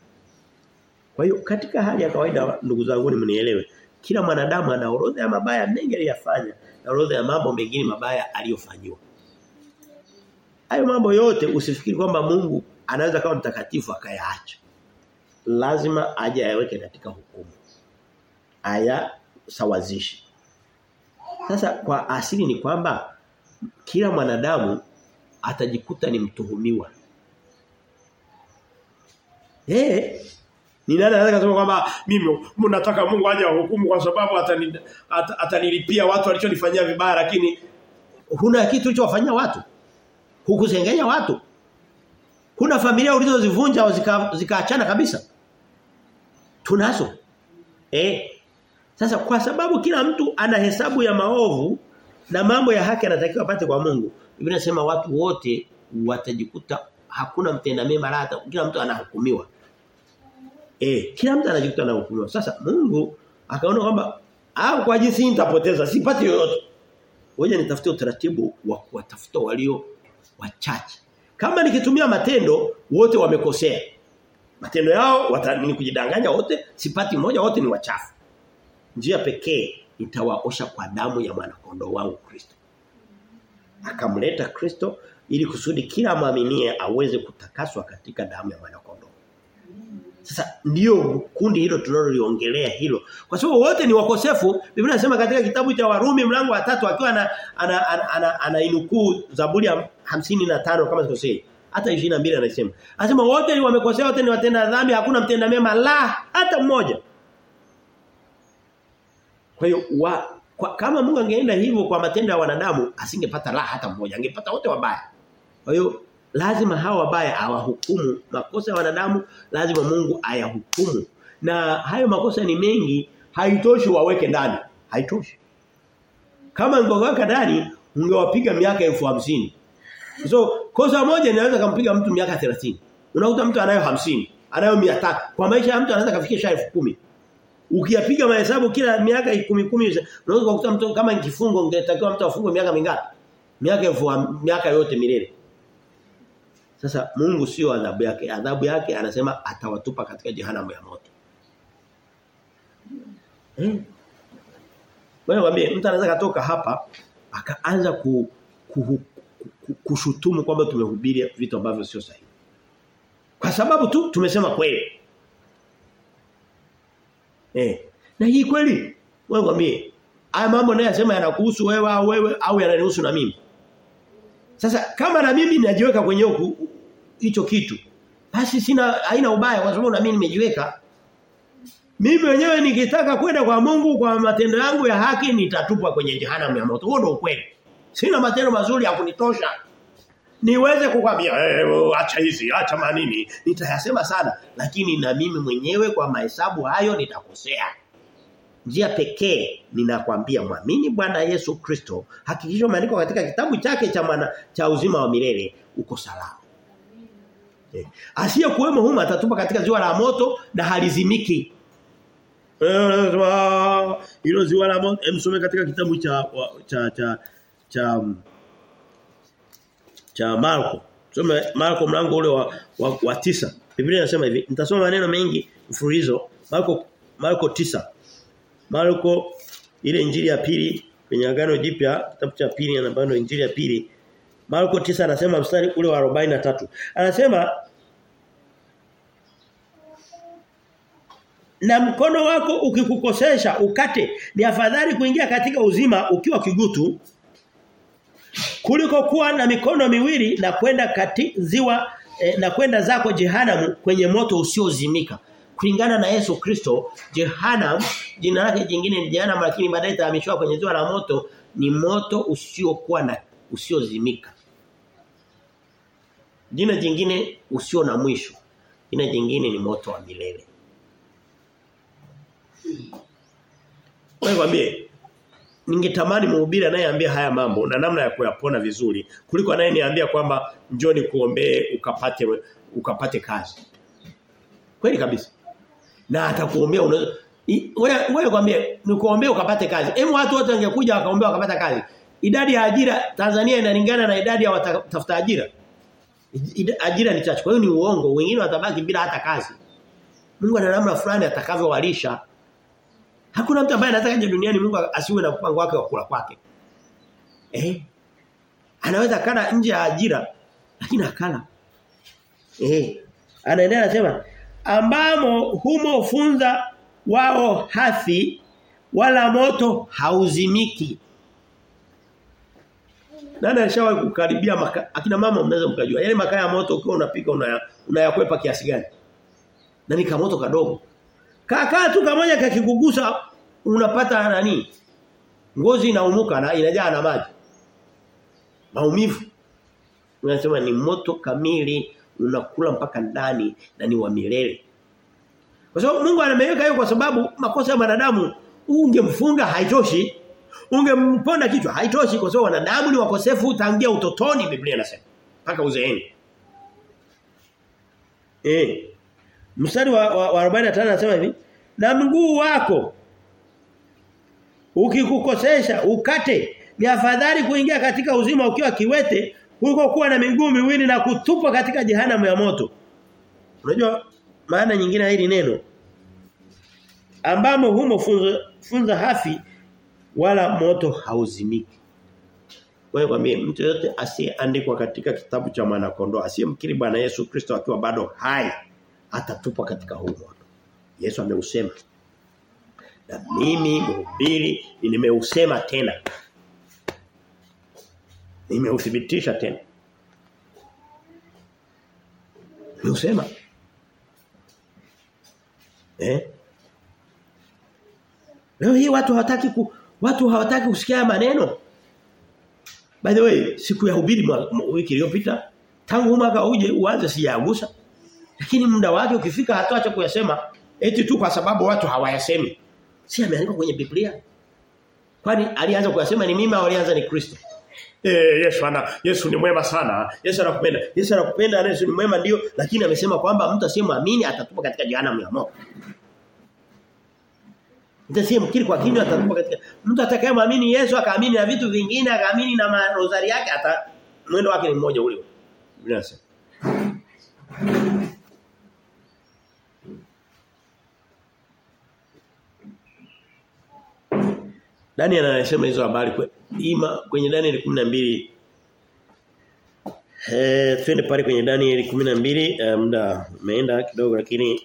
kwa hiyo katika hali ya kawaida ndugu zangu ni mnielewe kila mwanadamu ana orodha ya mabaya mengi aliyofanya na orodha ya mambo mengine mabaya aliyofanyiwa hayo mambo yote usifikiri kwamba Mungu anaweza kama mtakatifu akayaacha lazima aje ayaweke katika hukumu. Aya sawazishi. Sasa kwa asili ni kwamba kila mwanadamu atajikuta ni mtuhumiwa. Eh ni nani anaweza kusema kwamba mimi mnataka Mungu aje ahukumu kwa sababu atani, at, atanilipia watu walichonifanyia vibaya lakini huna kitu ulichowafanyia watu? Hukusengenya watu? Kuna familia ulizozivunja au zikaachana zika kabisa. Tunazo. Eh. Sasa kwa sababu kila mtu ana hesabu ya maovu na mambo ya haki anatakiwa apate kwa Mungu. Biblia inasema watu wote watajikuta hakuna mtenda mema hata kila mtu anahukumiwa. Eh, kila mtu anajikuta anahukumiwa. Sasa Mungu akaona kwamba au kwa jinsi nitapoteza sipati yoyote. Ngoja nitafute utaratibu wa kuwatafuta walio wachache. Kama nikitumia matendo wote wamekosea. Matendo yao watani kujidanganya wote sipati mmoja wote ni wachafu. Njia pekee nitawaosha kwa damu ya mwana kondoo wangu Kristo. Akamleta Kristo ili kusudi kila mwaminie aweze kutakaswa katika damu ya mwana kondoo. Sasa ndio kundi hilo tunaloliongelea hilo. Kwa sababu wote ni wakosefu. Biblia inasema katika kitabu cha Warumi mlango wa tatu akiwa ana ana, ana, ana, ana inukuu Zaburi ya 55 kama sikosei. Hata 22 anasema. Anasema wote ni wamekosea wote ni watenda dhambi hakuna mtenda mema la hata mmoja. Kwa hiyo kama Mungu angeenda hivyo kwa matendo ya wanadamu asingepata raha hata mmoja angepata wote wabaya. Kwa hiyo lazima hawa wabaya awahukumu makosa ya wanadamu lazima Mungu ayahukumu. Na hayo makosa ni mengi haitoshi waweke ndani. Haitoshi. Kama ungeweka ndani ungewapiga miaka elfu hamsini. So kosa moja inaweza kumpiga mtu miaka 30 unakuta mtu anayo hamsini anayo 300 kwa maisha ya mtu anaweza kufikia elfu ukiyapiga mahesabu kila miaka 10 10 unaweza kukuta mtu kama kifungo ungetakiwa mtu afungwe miaka mingapi miaka elfu miaka yote milele sasa Mungu sio adhabu yake. Adhabu yake anasema atawatupa katika jehanamu ya moto. Hmm. Wewe wambie mtu anaweza katoka hapa akaanza ku, ku, ku, ku, kushutumu kwamba tumehubiri vitu ambavyo sio sahihi. Kwa sababu tu tumesema kweli. Eh. Na hii kweli wewe mwambie haya mambo naye yasema yanakuhusu wewe au wewe au yananihusu na mimi. Sasa kama na mimi najiweka kwenye huku hicho kitu basi sina haina ubaya kwa sababu na mimi nimejiweka mimi mwenyewe nikitaka kwenda kwa Mungu kwa matendo yangu ya haki nitatupwa kwenye jehanamu ya moto. Huo ndio ukweli. Sina matendo mazuri ya kunitosha. Niweze kukwambia eh acha hizi, acha manini. Nitayasema sana lakini na mimi mwenyewe kwa mahesabu hayo nitakosea. Njia pekee ninakwambia mwamini Bwana Yesu Kristo, hakikisho maandiko katika kitabu chake cha mana, cha uzima wa milele uko salama. Eh. Asiye kuwemo humu atatupa katika ziwa la moto na halizimiki. Eh hilo ziwa la moto msome katika kitabu cha cha cha cha cha Marko. Tusome Marko mlango ule wa, wa, wa tisa. Biblia inasema hivi, nitasoma maneno mengi mfululizo. Marko Marko tisa Marko ile injili ya pili kwenye agano jipya kitabu cha pili na bado injili ya pili Marko 9 anasema mstari ule wa 43 anasema na mkono wako ukikukosesha ukate ni afadhali kuingia katika uzima ukiwa kigutu kuliko kuwa na mikono miwili na kwenda kati ziwa eh, na kwenda zako jehanamu kwenye moto usiozimika. Kulingana na Yesu Kristo Jehanam jina lake jingine ni Jehanam lakini baadaye itahamishwa kwenye ziwa la moto ni moto usiokuwa na usiozimika. Jina jingine usio na mwisho. Jina jingine ni moto wa milele. Wewe kwambie ningetamani mhubiri anayeambia haya mambo na namna ya kuyapona vizuri kuliko anayeniambia kwamba njoni kuombee ukapate ukapate kazi kweli kabisa na atakuombea unaweza Wewe wewe kwambie nikuombee ukapate kazi. Hebu watu wote wangekuja wakaombea wakapata kazi. Idadi ya ajira Tanzania inalingana na idadi ya watafuta ajira. Ajira ni chache. Kwa hiyo ni uongo. Wengine watabaki bila hata kazi. Mungu ana namna fulani atakavyowalisha. Hakuna mtu ambaye anataka kaja duniani Mungu asiwe na mpango wake wa kula kwake. Eh? Anaweza kana nje ya ajira lakini akala. Eh. Anaendelea anasema ambamo humo funza wao hathi wala moto hauzimiki. Nani alishawahi kukaribia maka, akina mama mnaweza mkajua. Yale makaa ya moto ukiwa unapika unayakwepa una kiasi gani? Na ni kamoto kadogo. Kakaa tu kamoja kakikugusa unapata nani? Ngozi inaumuka na inajaa na maji. Maumivu. Unasema ni moto kamili unakula mpaka ndani na ni wa milele. Kwa sababu Mungu anameweka hiyo kwa sababu makosa ya wanadamu ungemfunga haitoshi. Ungemponda kichwa haitoshi kwa sababu wanadamu ni wakosefu tangia utotoni Biblia inasema mpaka uzeeni. Eh. Mstari wa, wa, wa 45 anasema hivi, na mguu wako ukikukosesha ukate ni afadhali kuingia katika uzima ukiwa kiwete kuliko kuwa na miguu miwili na kutupwa katika jehanamu ya moto. Unajua maana nyingine hili neno ambamo humo funza, funza hafi wala moto hauzimiki. Kwa hiyo mtu yote asiyeandikwa katika kitabu cha mwana kondoo asiyemkiri Bwana Yesu Kristo akiwa bado hai atatupwa katika huu moto. Yesu ameusema. Na mimi mhubiri nimeusema tena. Nimeuthibitisha tena. Nimeusema. Eh? Leo hii watu hawataki ku, watu hawataki kusikia maneno. By the way, siku ya hubiri wiki iliyopita tangu mwaka uje uanze sijagusa. Lakini muda wake ukifika hatoacha kuyasema eti tu kwa sababu watu hawayasemi. Si ameandikwa kwenye Biblia. Kwani alianza kuyasema ni mimi au alianza ni Kristo? Eh Yesu ana Yesu ni mwema sana. Yesu anakupenda. Yesu anakupenda na Yesu ni mwema ndio lakini amesema kwamba mtu asiyemwamini atatupa katika jehanamu ya moto. Mtu asiyemkiri kwa kinywa atatupa katika mtu atakayemwamini Yesu akaamini na vitu vingine akaamini na rozari yake ata mwendo wake ni mmoja ule. Biblia Daniel anasema hizo habari ima kwenye Daniel 12 Eh twende pale kwenye Daniel 12 uh, muda umeenda kidogo lakini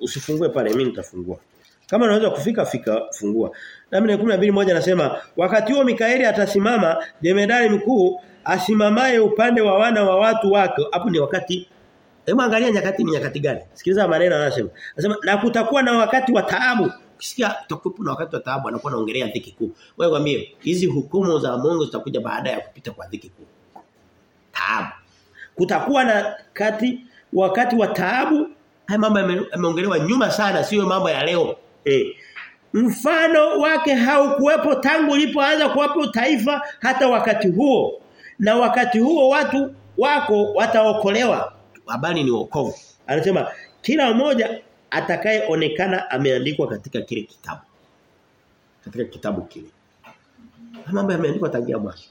usifungue pale mimi nitafungua. Kama unaweza kufika fika fungua. Daniel 12 moja anasema wakati huo Mikaeli atasimama jemedari mkuu asimamaye upande wa wana wa watu wake. Hapo ni wakati Hebu angalia nyakati ni nyakati gani? Sikiliza maneno anasema. Anasema na kutakuwa na wakati wa taabu. Ukisikia tutakuwa na wakati wa taabu anakuwa anaongelea dhiki kuu. Wewe kwambie hizi hukumu za Mungu zitakuja baada ya kupita kwa dhiki kuu. Taabu. Kutakuwa na kati wakati wa taabu. Haya mambo yameongelewa nyuma sana sio mambo ya leo. Eh. Mfano wake haukuwepo tangu ilipoanza kuwapo taifa hata wakati huo. Na wakati huo watu wako wataokolewa. Habari ni wokovu. Anasema kila mmoja atakayeonekana ameandikwa katika kile kitabu. Katika kitabu kile. Mambo yameandikwa tangia mwanzo.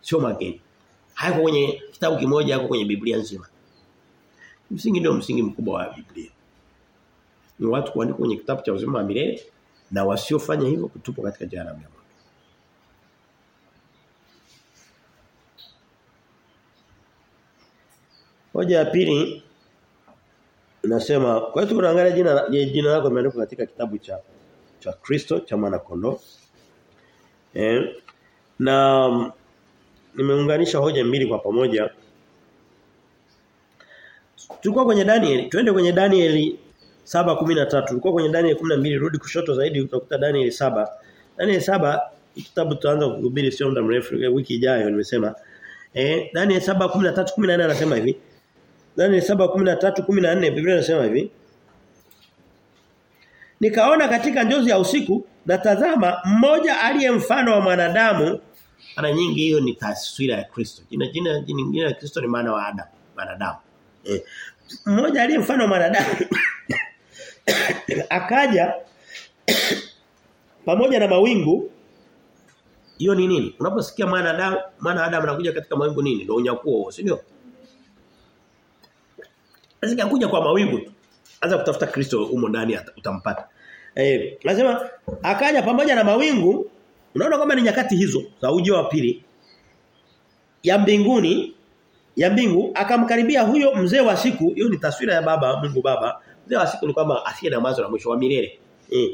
Sio mageni. Hayako kwenye kitabu kimoja yako kwenye Biblia nzima. Msingi ndio msingi mkubwa wa Biblia. Ni watu kuandikwa kwenye kitabu cha uzima wa milele na wasiofanya hivyo kutupwa katika jehanamu ya moto. Hoja ya pili inasema kwa hiyo tunaangalia jina jina lako limeandikwa katika kitabu cha cha Kristo cha mwana kondoo. Eh na nimeunganisha hoja mbili kwa pamoja. Tulikuwa kwenye Daniel, twende kwenye Daniel 7:13. Tulikuwa kwenye Daniel 12 rudi kushoto zaidi utakuta Daniel 7. Daniel 7 kitabu tutaanza kuhubiri sio muda mrefu wiki ijayo nimesema. Eh Daniel 7:13 14 anasema hivi. Daniel 7:13 14 Biblia inasema hivi. Nikaona katika njozi ya usiku na tazama mmoja aliye mfano wa mwanadamu ana nyingi hiyo ni taswira ya Kristo. Jina jina jingine la Kristo ni maana wa Adam, mwanadamu. Eh, mmoja aliye mfano wa mwanadamu akaja pamoja na mawingu hiyo ni nini? Unaposikia mwanadamu, Adam, mwana Adam anakuja katika mawingu nini? Ndio unyakuo, si ndio? Asika kuja kwa mawingu tu. Anza kutafuta Kristo humo ndani utampata. Eh, nasema akaja pamoja na mawingu, unaona kama ni nyakati hizo za ujio wa pili ya mbinguni ya mbingu akamkaribia huyo mzee wa siku, hiyo ni taswira ya baba Mungu baba. Mzee wa siku ni kwamba asiye na mwanzo na mwisho wa milele. Eh.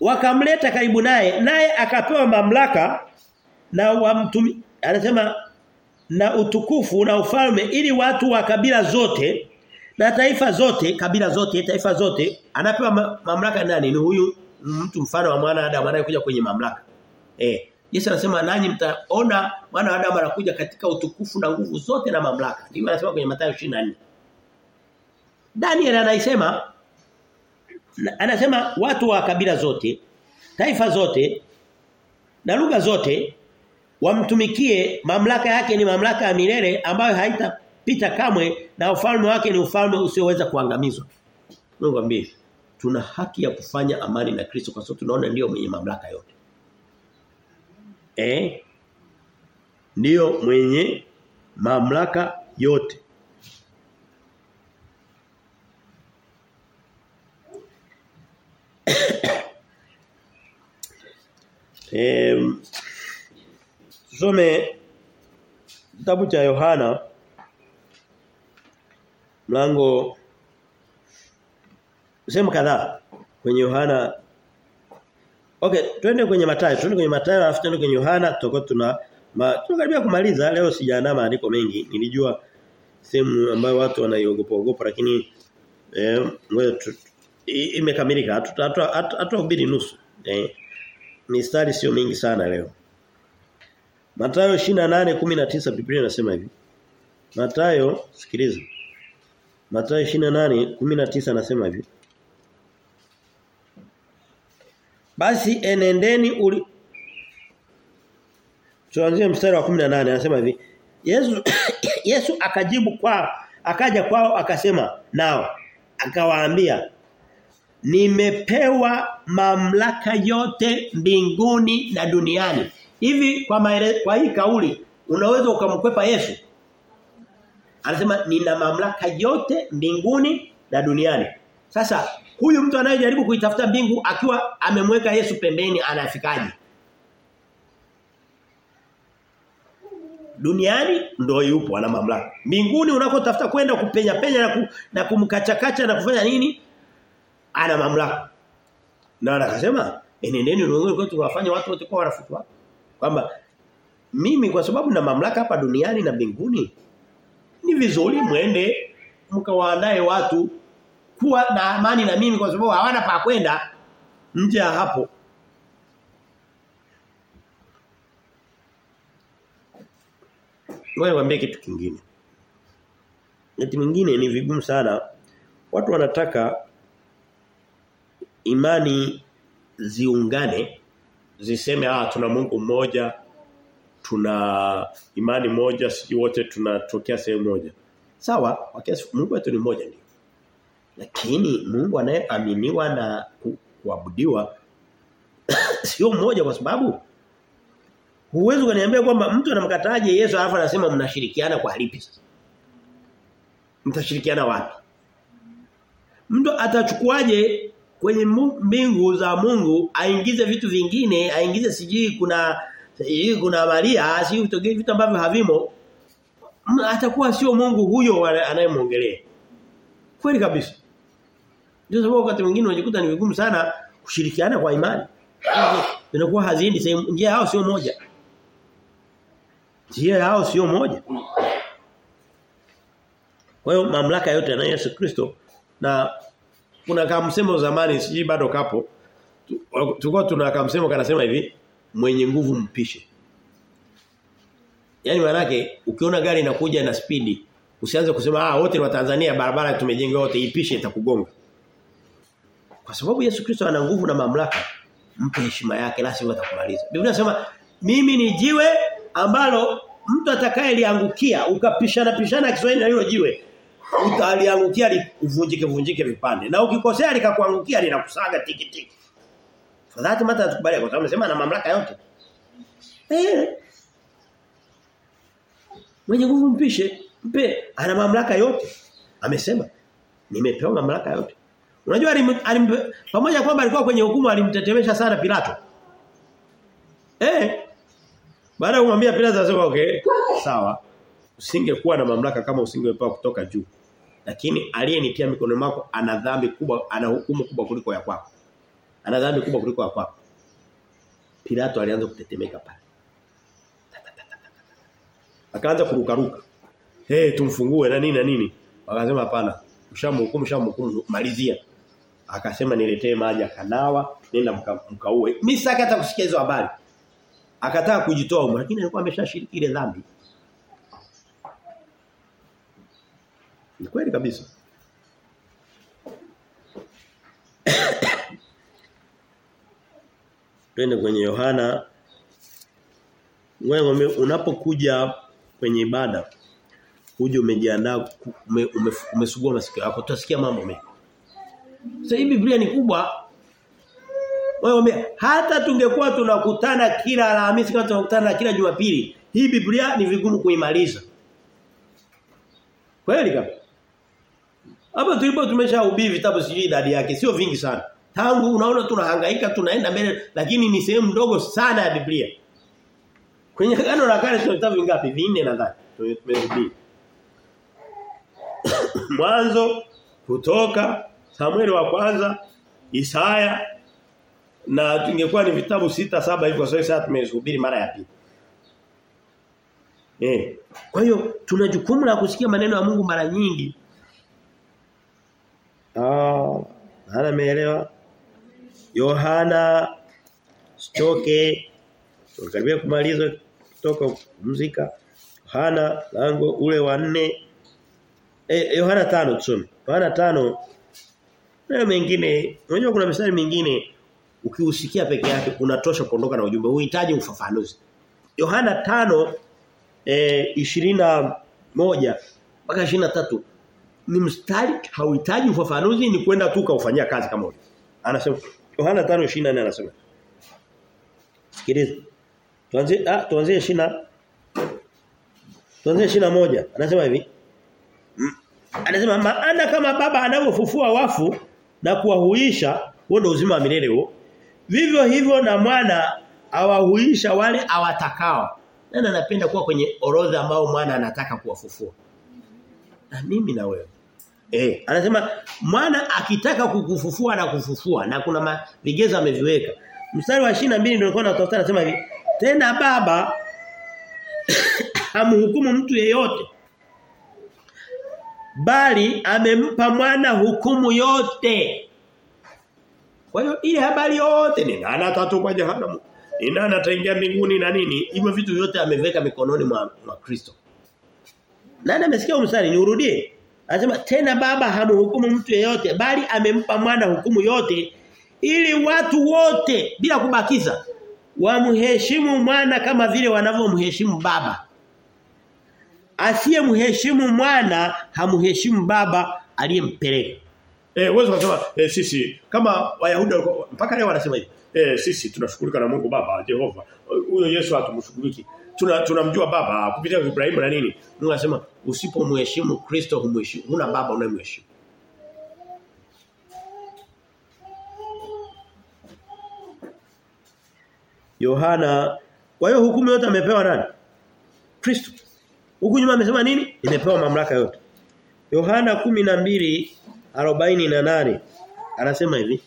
Wakamleta karibu naye, naye akapewa mamlaka na wamtumi anasema na utukufu na ufalme ili watu wa kabila zote na taifa zote kabila zote taifa zote anapewa ma, mamlaka nani? Ni huyu mtu mfano wa mwana Adam anayekuja kwenye mamlaka. Eh Yesu anasema nanyi mtaona mwana wa Adam anakuja katika utukufu na nguvu zote na mamlaka. Ndivyo anasema kwenye Mathayo 24 Daniel anaisema anasema watu wa kabila zote taifa zote na lugha zote wamtumikie mamlaka yake ni mamlaka ya milele ambayo haitapita kamwe na ufalme wake ni ufalme usioweza kuangamizwa. Mungu ambie tuna haki ya kufanya amani na Kristo kwa sababu tunaona ndio mwenye mamlaka yote. Eh? Ndio mwenye mamlaka yote. eh Tusome kitabu cha Yohana mlango sehemu kadhaa kwenye Yohana Okay, twende kwenye Mathayo, twende kwenye Mathayo alafu twende kwenye Yohana tutakuwa tuna tunakaribia kumaliza leo sijaandaa maandiko mengi. Nilijua sehemu ambayo watu wanaiogopa ogopa lakini eh imekamilika. Hatuhubiri nusu. Eh mistari sio mingi sana leo. Mathayo 28:19 Biblia inasema hivi. Mathayo sikiliza. Mathayo 28:19 anasema hivi. Basi enendeni uli Tuanzie mstari wa 18 anasema hivi. Yesu Yesu akajibu kwa akaja kwao akasema nao akawaambia nimepewa mamlaka yote mbinguni na duniani. Hivi kwa maele, kwa hii kauli unaweza ukamkwepa Yesu? Anasema nina mamlaka yote mbinguni na duniani. Sasa huyu mtu anayejaribu kuitafuta mbingu akiwa amemweka Yesu pembeni anafikaje? Duniani ndio yupo ana mamlaka. Mbinguni unakotafuta kwenda kupenya penya na, ku, na kumkachakacha na kufanya nini? Ana mamlaka. Na anasema enendeni ulimwenguni kwetu wafanye watu wote kwa wanafunzi wako. Kwamba mimi kwa sababu na mamlaka hapa duniani na mbinguni ni vizuri mwende mkawaandae watu kuwa na amani na mimi kwa sababu hawana pa kwenda nje ya hapo. Ngoja niwaambie kitu kingine. Kitu kingine ni vigumu sana. Watu wanataka imani ziungane ziseme ah tuna Mungu mmoja tuna imani moja sisi wote tunatokea sehemu moja. Sawa, kwa kiasi Mungu wetu ni mmoja ndio. Lakini Mungu anayeaminiwa na ku, kuabudiwa sio mmoja kwa sababu huwezi kuniambia kwamba mtu anamkataje Yesu alafu anasema mnashirikiana kwa lipi sasa? Mtashirikiana wapi? Mtu atachukuaje kwenye mbingu za Mungu aingize vitu vingine, aingize sijui kuna sijui kuna Maria, si utogee vitu ambavyo havimo. Atakuwa sio Mungu huyo anayemuongelea. Kweli kabisa. Ndio sababu wakati mwingine unajikuta ni vigumu sana kushirikiana kwa imani. Inakuwa haziendi sehemu njia yao sio moja. Njia yao sio moja. Kwa hiyo mamlaka yote na Yesu Kristo na kuna kama msemo zamani sijui bado kapo tulikuwa tuna kama msemo kanasema hivi mwenye nguvu mpishe. Yaani maana ukiona gari inakuja na spidi usianze kusema ah wote ni wa Tanzania barabara tumejenga wote ipishe itakugonga. Kwa sababu Yesu Kristo ana nguvu na mamlaka mpe heshima yake la atakumaliza. Biblia inasema mimi ni jiwe ambalo mtu atakayeliangukia ukapishana pishana Kiswahili na hilo jiwe utaliangukia uvunjike vunjike vipande na ukikosea likakuangukia linakusaga tiki tiki For that tukubali kwa sababu amesema ana mamlaka yote. Eh. Mwenye nguvu mpishe, mpe ana mamlaka yote. Amesema nimepewa mamlaka yote. Unajua alim, alim, pamoja kwamba alikuwa kwenye hukumu alimtetemesha sana Pilato. Eh. Baada ya kumwambia Pilato akasema okay, sawa. Usingekuwa na mamlaka kama usingepewa kutoka juu. Lakini aliyenitia mikononi mwako ana dhambi kubwa, ana hukumu kubwa kuliko ya kwako. Ana dhambi kubwa kuliko kwako. Pilato alianza kutetemeka pale. Akaanza kurukaruka. Eh hey, tumfungue na nini na nini. Wakasema hapana. Ushamhukumu ushamhukumu malizia. Akasema niletee maji akanawa, nenda mkaue. Mka Mimi sitaki hata kusikia hizo habari. Akataka kujitoa umu lakini alikuwa ameshashiriki ile dhambi. Ni kweli kabisa. Twende kwenye Yohana. Wewe unapokuja kwenye ibada uje umejiandaa ume, ume, umesugua masikio yako utasikia mambo mengi. Sasa hii Biblia ni kubwa. Wewe hata tungekuwa tunakutana kila Alhamisi kama tunakutana kila Jumapili, hii Biblia ni vigumu kuimaliza. Kweli kabisa. Hapa tulipo tumeshahubiri vitabu sijui idadi yake sio vingi sana. Tangu unaona tunahangaika tunaenda mbele lakini ni sehemu ndogo sana ya Biblia. Kwenye agano la kale tuna vitabu vingapi? Vinne nadhani. Tumehubiri. Mwanzo, kutoka, Samueli wa kwanza, Isaya na tungekuwa ni vitabu sita saba hivi kwa sababu sasa tumehubiri mara ya pili. Eh. Kwa hiyo tuna jukumu la kusikia maneno ya Mungu mara nyingi. Ah, hana ameelewa. Yohana Stoke tukaribia kumaliza kutoka mzika. Yohana lango ule wa 4 eh Yohana 5 tusome. Yohana 5 na mengine unajua kuna mistari mingine ukiusikia peke yake unatosha kuondoka na ujumbe. Uhitaji ufafanuzi. Yohana 5 eh 21 mpaka 23 ni mstari hauhitaji ufafanuzi ni kwenda tu kaufanyia kazi kama. Anasema Yohana 5:24 anasema. Sikiliza. Tuanze ah tuanzie 20 Tuanzie 21 anasema hivi. Anasema maana kama baba anavyofufua wafu na kuwahuisha huo ndio uzima wa milele huo. Vivyo hivyo na mwana awahuisha wale awatakao. Nani anapenda kuwa kwenye orodha ambao mwana anataka kuwafufua? Na mimi na wewe. Eh, anasema mwana akitaka kukufufua na kufufua na kuna vigezo ameviweka. Mstari wa 22 ndio nilikuwa natafuta anasema hivi. Tena baba amhukumu mtu yeyote bali amempa mwana hukumu yote. Kwa hiyo ile habari yote ni nani atatupwa jehanamu? Ni nani ataingia mbinguni na nini? Hivyo vitu vyote ameweka mikononi mwa, Kristo. Nani amesikia mstari niurudie? Anasema tena baba hamhukumu mtu yeyote bali amempa mwana hukumu yote ili watu wote bila kubakiza wamheshimu mwana kama vile wanavyomheshimu baba. Asiyemheshimu mwana hamheshimu baba aliyempeleka. Eh uwezo kusema eh, sisi kama Wayahudi mpaka leo wanasema hivi. Eh sisi tunashughulika na Mungu Baba Jehova. Huyo Yesu hatumshughuliki. Tuna tunamjua baba kupitia Ibrahimu na nini? Mungu anasema usipomheshimu Kristo humheshimu. Huna baba unayemheshimu. Yohana kwa hiyo hukumu yote amepewa nani? Kristo. Huku nyuma amesema nini? imepewa mamlaka yote. Yohana 12:48 anasema hivi.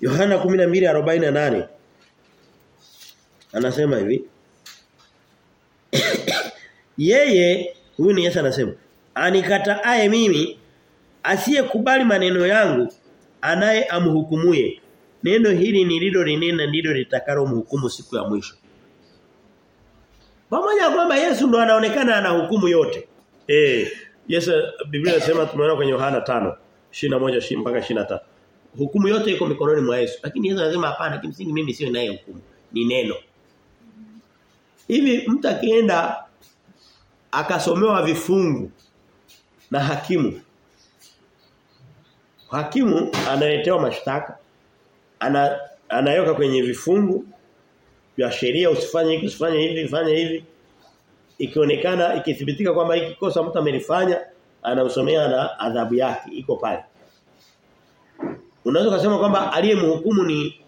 Yohana 12:48 anasema hivi. Yeye huyu ni Yesu anasema, anikataaye mimi asiyekubali maneno yangu anaye amhukumuye. Neno hili nililo linena ndilo litakalo mhukumu siku ya mwisho. Pamoja kwamba Yesu ndo anaonekana ana hukumu yote. Eh, Yesu Biblia inasema tumeona kwenye Yohana 5, 21 mpaka 23. Hukumu yote iko mikononi mwa Yesu. Lakini Yesu anasema hapana, kimsingi mimi sio naye hukumu. Ni neno. Hivi mtu akienda akasomewa vifungu na hakimu. Hakimu analetewa mashtaka. Ana anaweka kwenye vifungu vya sheria usifanye hiki usifanye hivi fanye hivi ikionekana ikithibitika kwamba hiki kosa mtu amelifanya anamsomea na adhabu yake iko pale unaweza kusema kwamba aliyemhukumu ni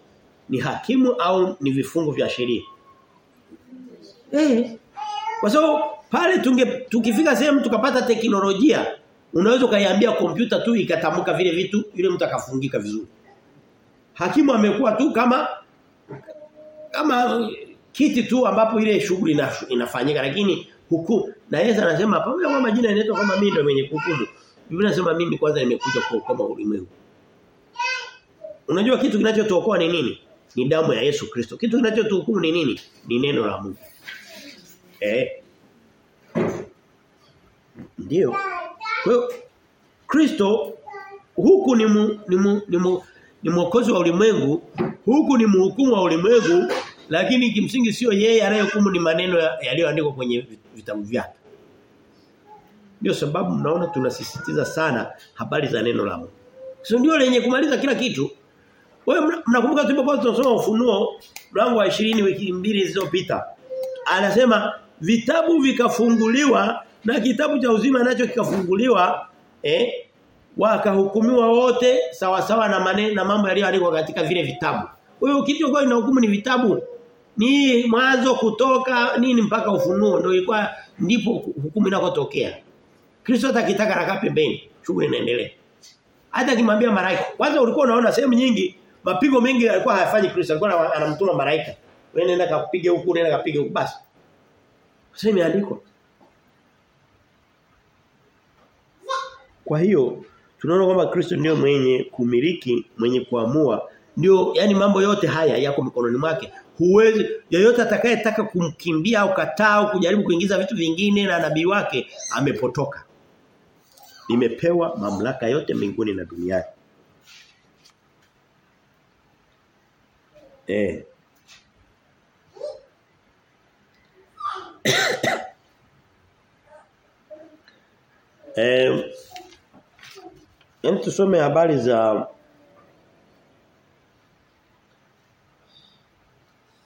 ni hakimu au ni vifungu vya sheria eh kwa sababu pale tunge tukifika sehemu tukapata teknolojia unaweza ukaiambia kompyuta tu ikatamka vile vitu yule mtu akafungika vizuri hakimu amekuwa tu kama kama kiti tu ambapo ile shughuli inafanyika lakini hukumu na Yesu anasema pamoja kwa majina inaitwa kama mimi ndio mwenye hukumu Biblia inasema mimi kwanza nimekuja kuokoa ulimwengu Unajua kitu kinachotuokoa ni nini? Ni damu ya Yesu Kristo. Kitu kinachotuhukumu ni nini? Ni neno la Mungu. Eh. Ndio. Kwa Kristo huku ni mu, ni mu, ni mu, ni mwokozi wa ulimwengu, huku ni mhukumu wa ulimwengu, lakini kimsingi sio yeye anayehukumu ni maneno yaliyoandikwa kwenye vitabu vyake. Ndio sababu mnaona tunasisitiza sana habari za neno la Mungu. Sio ndio lenye kumaliza kila kitu. Wewe mnakumbuka tulipokuwa tunasoma ufunuo mlango wa 20 wiki mbili zilizopita. Anasema vitabu vikafunguliwa na kitabu cha uzima nacho kikafunguliwa eh wakahukumiwa wote sawa sawa na maneno na mambo yaliyoandikwa katika vile vitabu. Hiyo kitu kwa inahukumu ni vitabu. Ni mwanzo kutoka nini mpaka ufunuo ndio ilikuwa ndipo hukumu inakotokea. Kristo atakitaka raka pembeni, shughuli inaendelea. Hata kimwambia malaika. Kwanza ulikuwa unaona sehemu nyingi mapigo mengi alikuwa hayafanyi Kristo, alikuwa anamtuma malaika. Wewe nenda kapige huku, nenda kapige huku basi. Sasa imeandikwa. Kwa hiyo tunaona kwamba Kristo ndio mwenye kumiliki, mwenye kuamua. Ndio yani mambo yote haya yako mikononi mwake. Huwezi yeyote atakayetaka kumkimbia au kataa au kujaribu kuingiza vitu vingine na nabii wake amepotoka. Nimepewa mamlaka yote mbinguni na duniani. Eh. eh Hem tusome habari za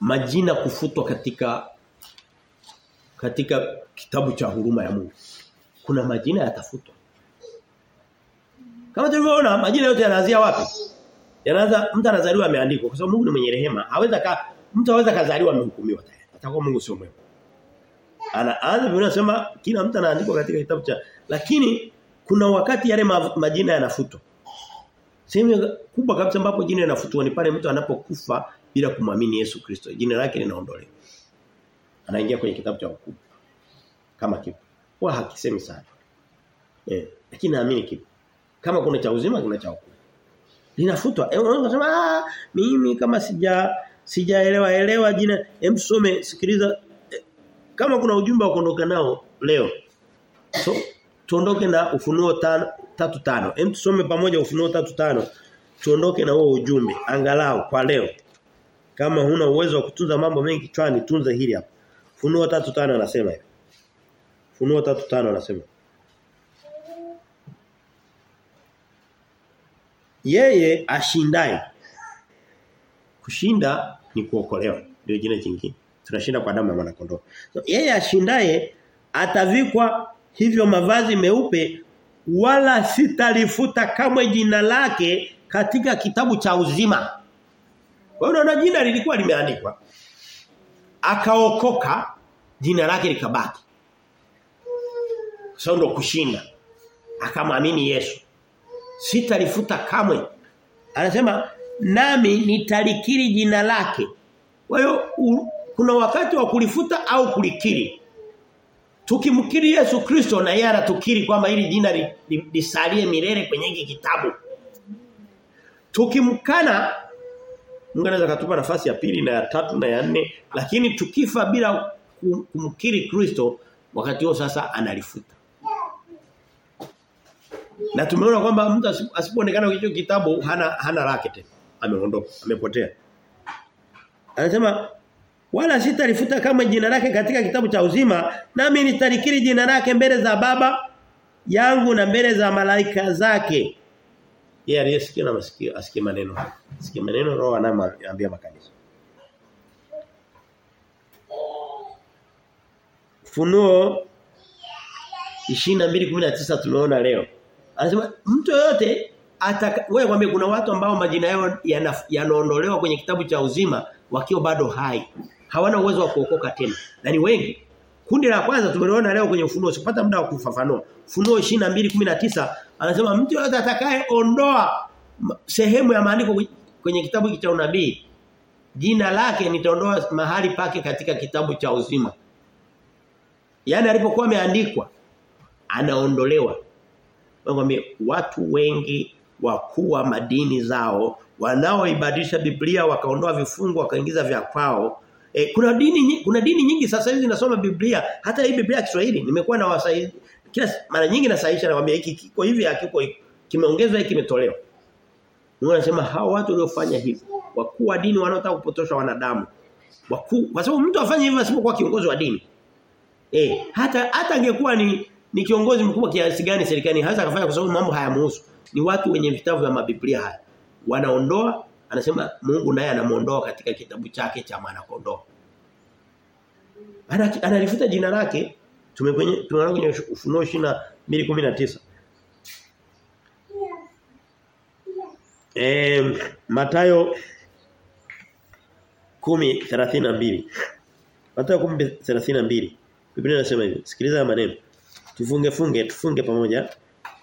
majina kufutwa katika katika kitabu cha huruma ya Mungu. Kuna majina yatafutwa. Kama tulivyoona majina yote yanaanzia wapi? Yanaanza mtu anazaliwa ameandikwa kwa sababu Mungu ni mwenye rehema. Haweza ka mtu haweza kazaliwa amehukumiwa tayari. Atakuwa Mungu sio mwema. Anaanza Biblia inasema kila mtu anaandikwa katika kitabu cha lakini kuna wakati yale majina yanafutwa. Sehemu kubwa kabisa ambapo jina linafutwa ni pale mtu anapokufa bila kumwamini Yesu Kristo. Jina lake linaondolewa. Anaingia kwenye kitabu cha hukumu. Kama kipo. Kwa hakisemi sana. Eh, lakini naamini kipo. Kama kuna cha uzima kuna cha hukumu. Linafutwa. Eh, kusema ah mimi kama sija sijaelewa elewa jina hem some sikiliza eh, kama kuna ujumbe wa kuondoka nao leo. So tuondoke na ufunuo tano, tatu tano. Hem tusome pamoja ufunuo tatu tano. Tuondoke na huo ujumbe angalau kwa leo. Kama huna uwezo wa kutunza mambo mengi kichwani tunza hili hapa. Ufunuo tatu tano anasema hivi. Ufunuo tatu tano anasema. Yeye ashindaye. Kushinda ni kuokolewa. Ndio jina jingine. Tunashinda kwa damu ya mwana kondoo. So, yeye ashindaye atavikwa hivyo mavazi meupe wala sitalifuta kamwe jina lake katika kitabu cha uzima. Wewe unaona jina lilikuwa limeandikwa. Akaokoka jina lake likabaki. Sasa ndo kushinda. Akamwamini Yesu. Sitalifuta kamwe. Anasema nami nitalikiri jina lake. Kwa hiyo kuna wakati wa kulifuta au kulikiri. Tukimkiri Yesu Kristo na yeye anatukiri kwamba hili jina lisalie li, li milele kwenye hiki kitabu. Tukimkana Mungu anaweza kutupa nafasi ya pili na ya tatu na ya nne lakini tukifa bila kumkiri Kristo wakati huo sasa analifuta. Na tumeona kwamba mtu asipoonekana kwenye kitabu hana hana lake tena. Ameondoka, amepotea. Anasema wala sitalifuta kama jina lake katika kitabu cha uzima nami nitalikiri jina lake mbele za baba yangu na mbele za malaika zake Yeye aliyesikia na masikio asikie maneno. Asikie maneno roho anayemwambia makanisa. Funuo 22:19 tumeona leo. Anasema mtu yote wewe kwambie kuna watu ambao majina yao yanaondolewa kwenye kitabu cha uzima wakiwa bado hai. Hawana uwezo wa kuokoka tena. Na ni wengi. Kundi la kwanza tumeliona leo kwenye ufunuo sipata muda wa kufafanua. Funuo 22:19 anasema mtu yote atakayeondoa sehemu ya maandiko kwenye kitabu cha unabii jina lake nitaondoa mahali pake katika kitabu cha uzima. Yaani alipokuwa ameandikwa anaondolewa. Ngombe watu wengi wakuwa madini zao wanaoibadilisha Biblia wakaondoa vifungu wakaingiza vya kwao E, kuna dini kuna dini nyingi sasa hivi zinasoma Biblia hata hii Biblia ya Kiswahili nimekuwa na wasaidizi kila mara nyingi nasahisha nakwambia hiki kiko hivi hakiko kimeongezwa hiki kimetolewa. Mungu anasema hao watu waliofanya hivi wakuu wa dini wanaotaka kupotosha wanadamu. Wakuu kwa sababu mtu afanye hivi asipokuwa kiongozi wa dini. Eh hata hata angekuwa ni ni kiongozi mkubwa kiasi gani serikali hasa akafanya kwa sababu mambo hayamhusu. Ni watu wenye vitabu vya mabiblia haya. Wanaondoa anasema Mungu naye anamuondoa katika kitabu chake cha mwana kondoo. Ana analifuta jina lake tumekwenye tunaona kwenye ufunuo 22:19. Eh Mathayo 10:32. Mathayo 10:32. Biblia inasema hivi. Sikiliza maneno. Tufunge funge tufunge pamoja.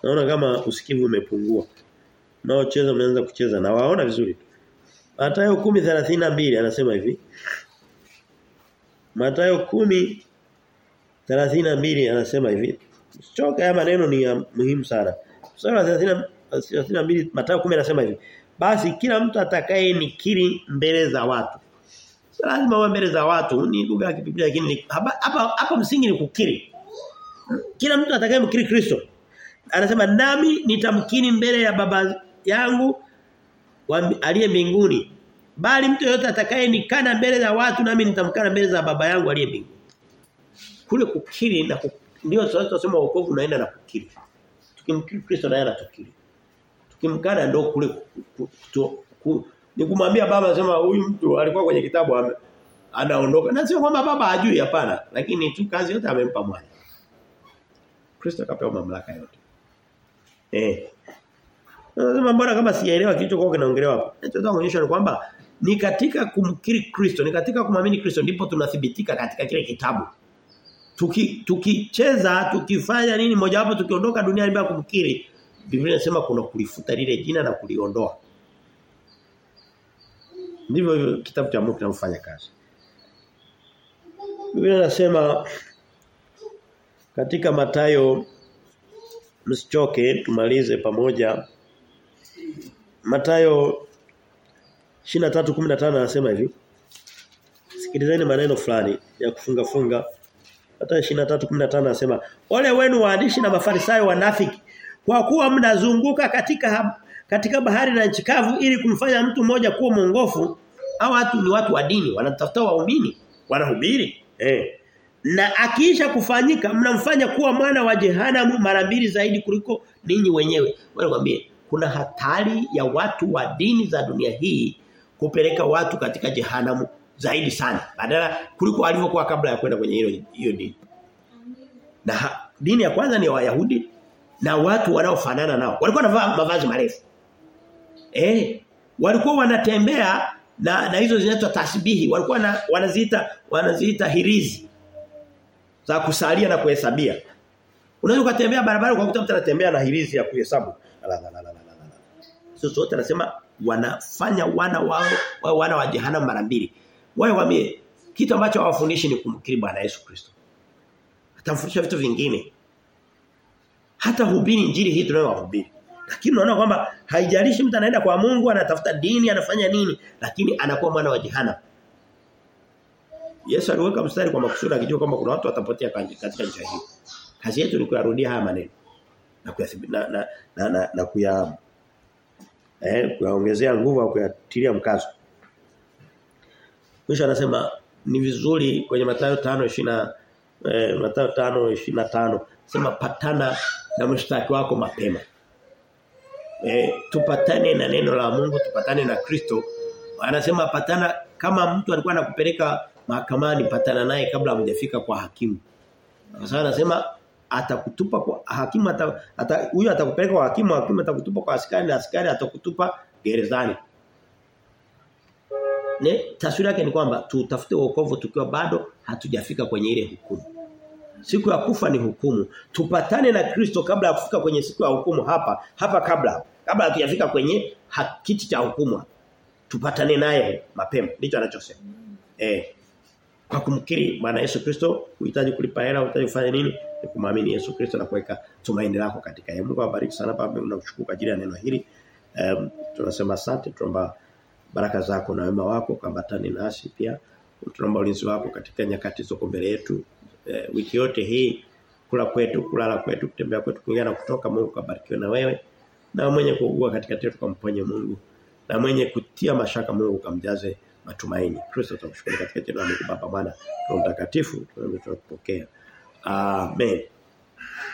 Naona kama usikivu umepungua. Nao cheza umeanza kucheza na waona vizuri. Mathayo 10:32 anasema hivi. Mathayo 10:32 anasema hivi. Choka ya maneno ni ya muhimu sana. Sura 30 32 Mathayo 10 anasema hivi. Basi kila mtu atakaye nikiri mbele za watu. Lazima uwe mbele za watu, ni lugha ya Biblia lakini hapa hapa msingi ni kukiri. Kila mtu atakaye mkiri Kristo. Anasema nami nitamkiri mbele ya baba yangu aliye mbinguni. Bali mtu yote atakaye nikana mbele za watu nami nitamkana mbele za baba yangu aliye mbinguni. Kule kukiri na kuk... ndio tunasema wokovu unaenda na kukiri. Tukimkiri Kristo naye anatukiri. Tukimkana ndio kule ku, ku, ku, ni kumwambia baba anasema huyu mtu alikuwa kwenye kitabu ame, anaondoka. Na sio kwamba baba hajui hapana, lakini tu kazi yote amempa mwana. Kristo akapewa mamlaka yote. Eh. Nasema mbona kama sijaelewa kilichokuwa kinaongelewa hapa. Nataka kuonyesha ni kwamba ni katika kumkiri Kristo, ni katika kumamini Kristo ndipo tunathibitika katika kile kitabu. Tuki tukicheza, tukifanya nini moja wapo tukiondoka duniani bila kumkiri, Biblia inasema kuna kulifuta lile jina na kuliondoa. Ndivyo kitabu cha Mungu kinafanya kazi. Biblia inasema katika Matayo msichoke tumalize pamoja Matayo 23:15 anasema hivi. Sikilizeni maneno fulani ya kufunga funga. Matayo 23:15 anasema ole wenu waandishi na mafarisayo wanafiki kwa kuwa mnazunguka katika katika bahari na nchi kavu ili kumfanya mtu mmoja kuwa mwongofu. Au watu ni watu wa dini wanatafuta waumini wanahubiri eh. Na akiisha kufanyika mnamfanya kuwa mwana wa jehanamu mara mbili zaidi kuliko ninyi wenyewe. Wewe nikwambie kuna hatari ya watu wa dini za dunia hii kupeleka watu katika jehanamu zaidi sana badala kuliko walivyokuwa kabla ya kwenda kwenye hilo hiyo dini. Na dini ya kwanza ni ya Wayahudi na watu wanaofanana nao. Walikuwa wanavaa mavazi marefu. Eh, walikuwa wanatembea na na hizo zinaitwa tasbihi, walikuwa na, wanaziita wanaziita hirizi za kusalia na kuhesabia. Unaweza kutembea barabara ukakuta mtu anatembea na hirizi ya kuhesabu. Sio sote anasema wanafanya wana wao wao wana wa jehanamu mara mbili. Wao wamie kitu ambacho hawafundishi ni kumkiri Bwana Yesu Kristo. Atamfundisha vitu vingine. Hata hubiri injili hii tunayohubiri. Lakini unaona kwamba haijalishi mtu anaenda kwa Mungu anatafuta dini anafanya nini lakini anakuwa mwana wa jehanamu. Yesu aliweka mstari kwa makusudi akijua kwamba kuna watu watapotea katika njia hii. Kazi yetu ni kuyarudia haya maneno na kuyathibitisha na na, na, na, na kuya eh kuyaongezea nguvu au kuyatilia mkazo. Mwisho anasema ni vizuri kwenye Mathayo 5:20 eh Mathayo 5:25 sema patana na mshtaki wako mapema. eh, tupatane na neno la Mungu, tupatane na Kristo. Anasema patana kama mtu alikuwa anakupeleka mahakamani patana naye kabla hamjafika kwa hakimu. Sasa anasema atakutupa kwa hakimu ata, huyo atakupeleka kwa hakimu, hakimu atakutupa kwa askari na askari atakutupa gerezani. Ne, taswira yake ni kwamba tutafute wokovu tukiwa bado hatujafika kwenye ile hukumu. Siku ya kufa ni hukumu. Tupatane na Kristo kabla ya kufika kwenye siku ya hukumu hapa, hapa kabla. Kabla hatujafika kwenye kiti cha hukumu. Tupatane naye mapema. Ndicho anachosema. Eh. Kwa kumkiri Bwana Yesu Kristo, uhitaji kulipa hela, uhitaji kufanya nini? Ni kumwamini Yesu Kristo na kuweka tumaini lako katika yeye. Mungu awabariki sana baba, nakushukuru kwa ajili ya neno hili. Um, tunasema asante, tunaomba baraka zako na wema wako kambatani nasi pia. Tunaomba ulinzi wako katika nyakati zoko mbele yetu. E, wiki yote hii kula kwetu, kulala kwetu, kutembea kwetu, kuingia na kutoka Mungu kabarikiwe na wewe. Na mwenye kuugua katika yetu kamponye Mungu. Na mwenye kutia mashaka Mungu kamjaze matumaini. Kristo tunakushukuru katika jina la Baba Bwana Roho Mtakatifu tunapokea. Amen.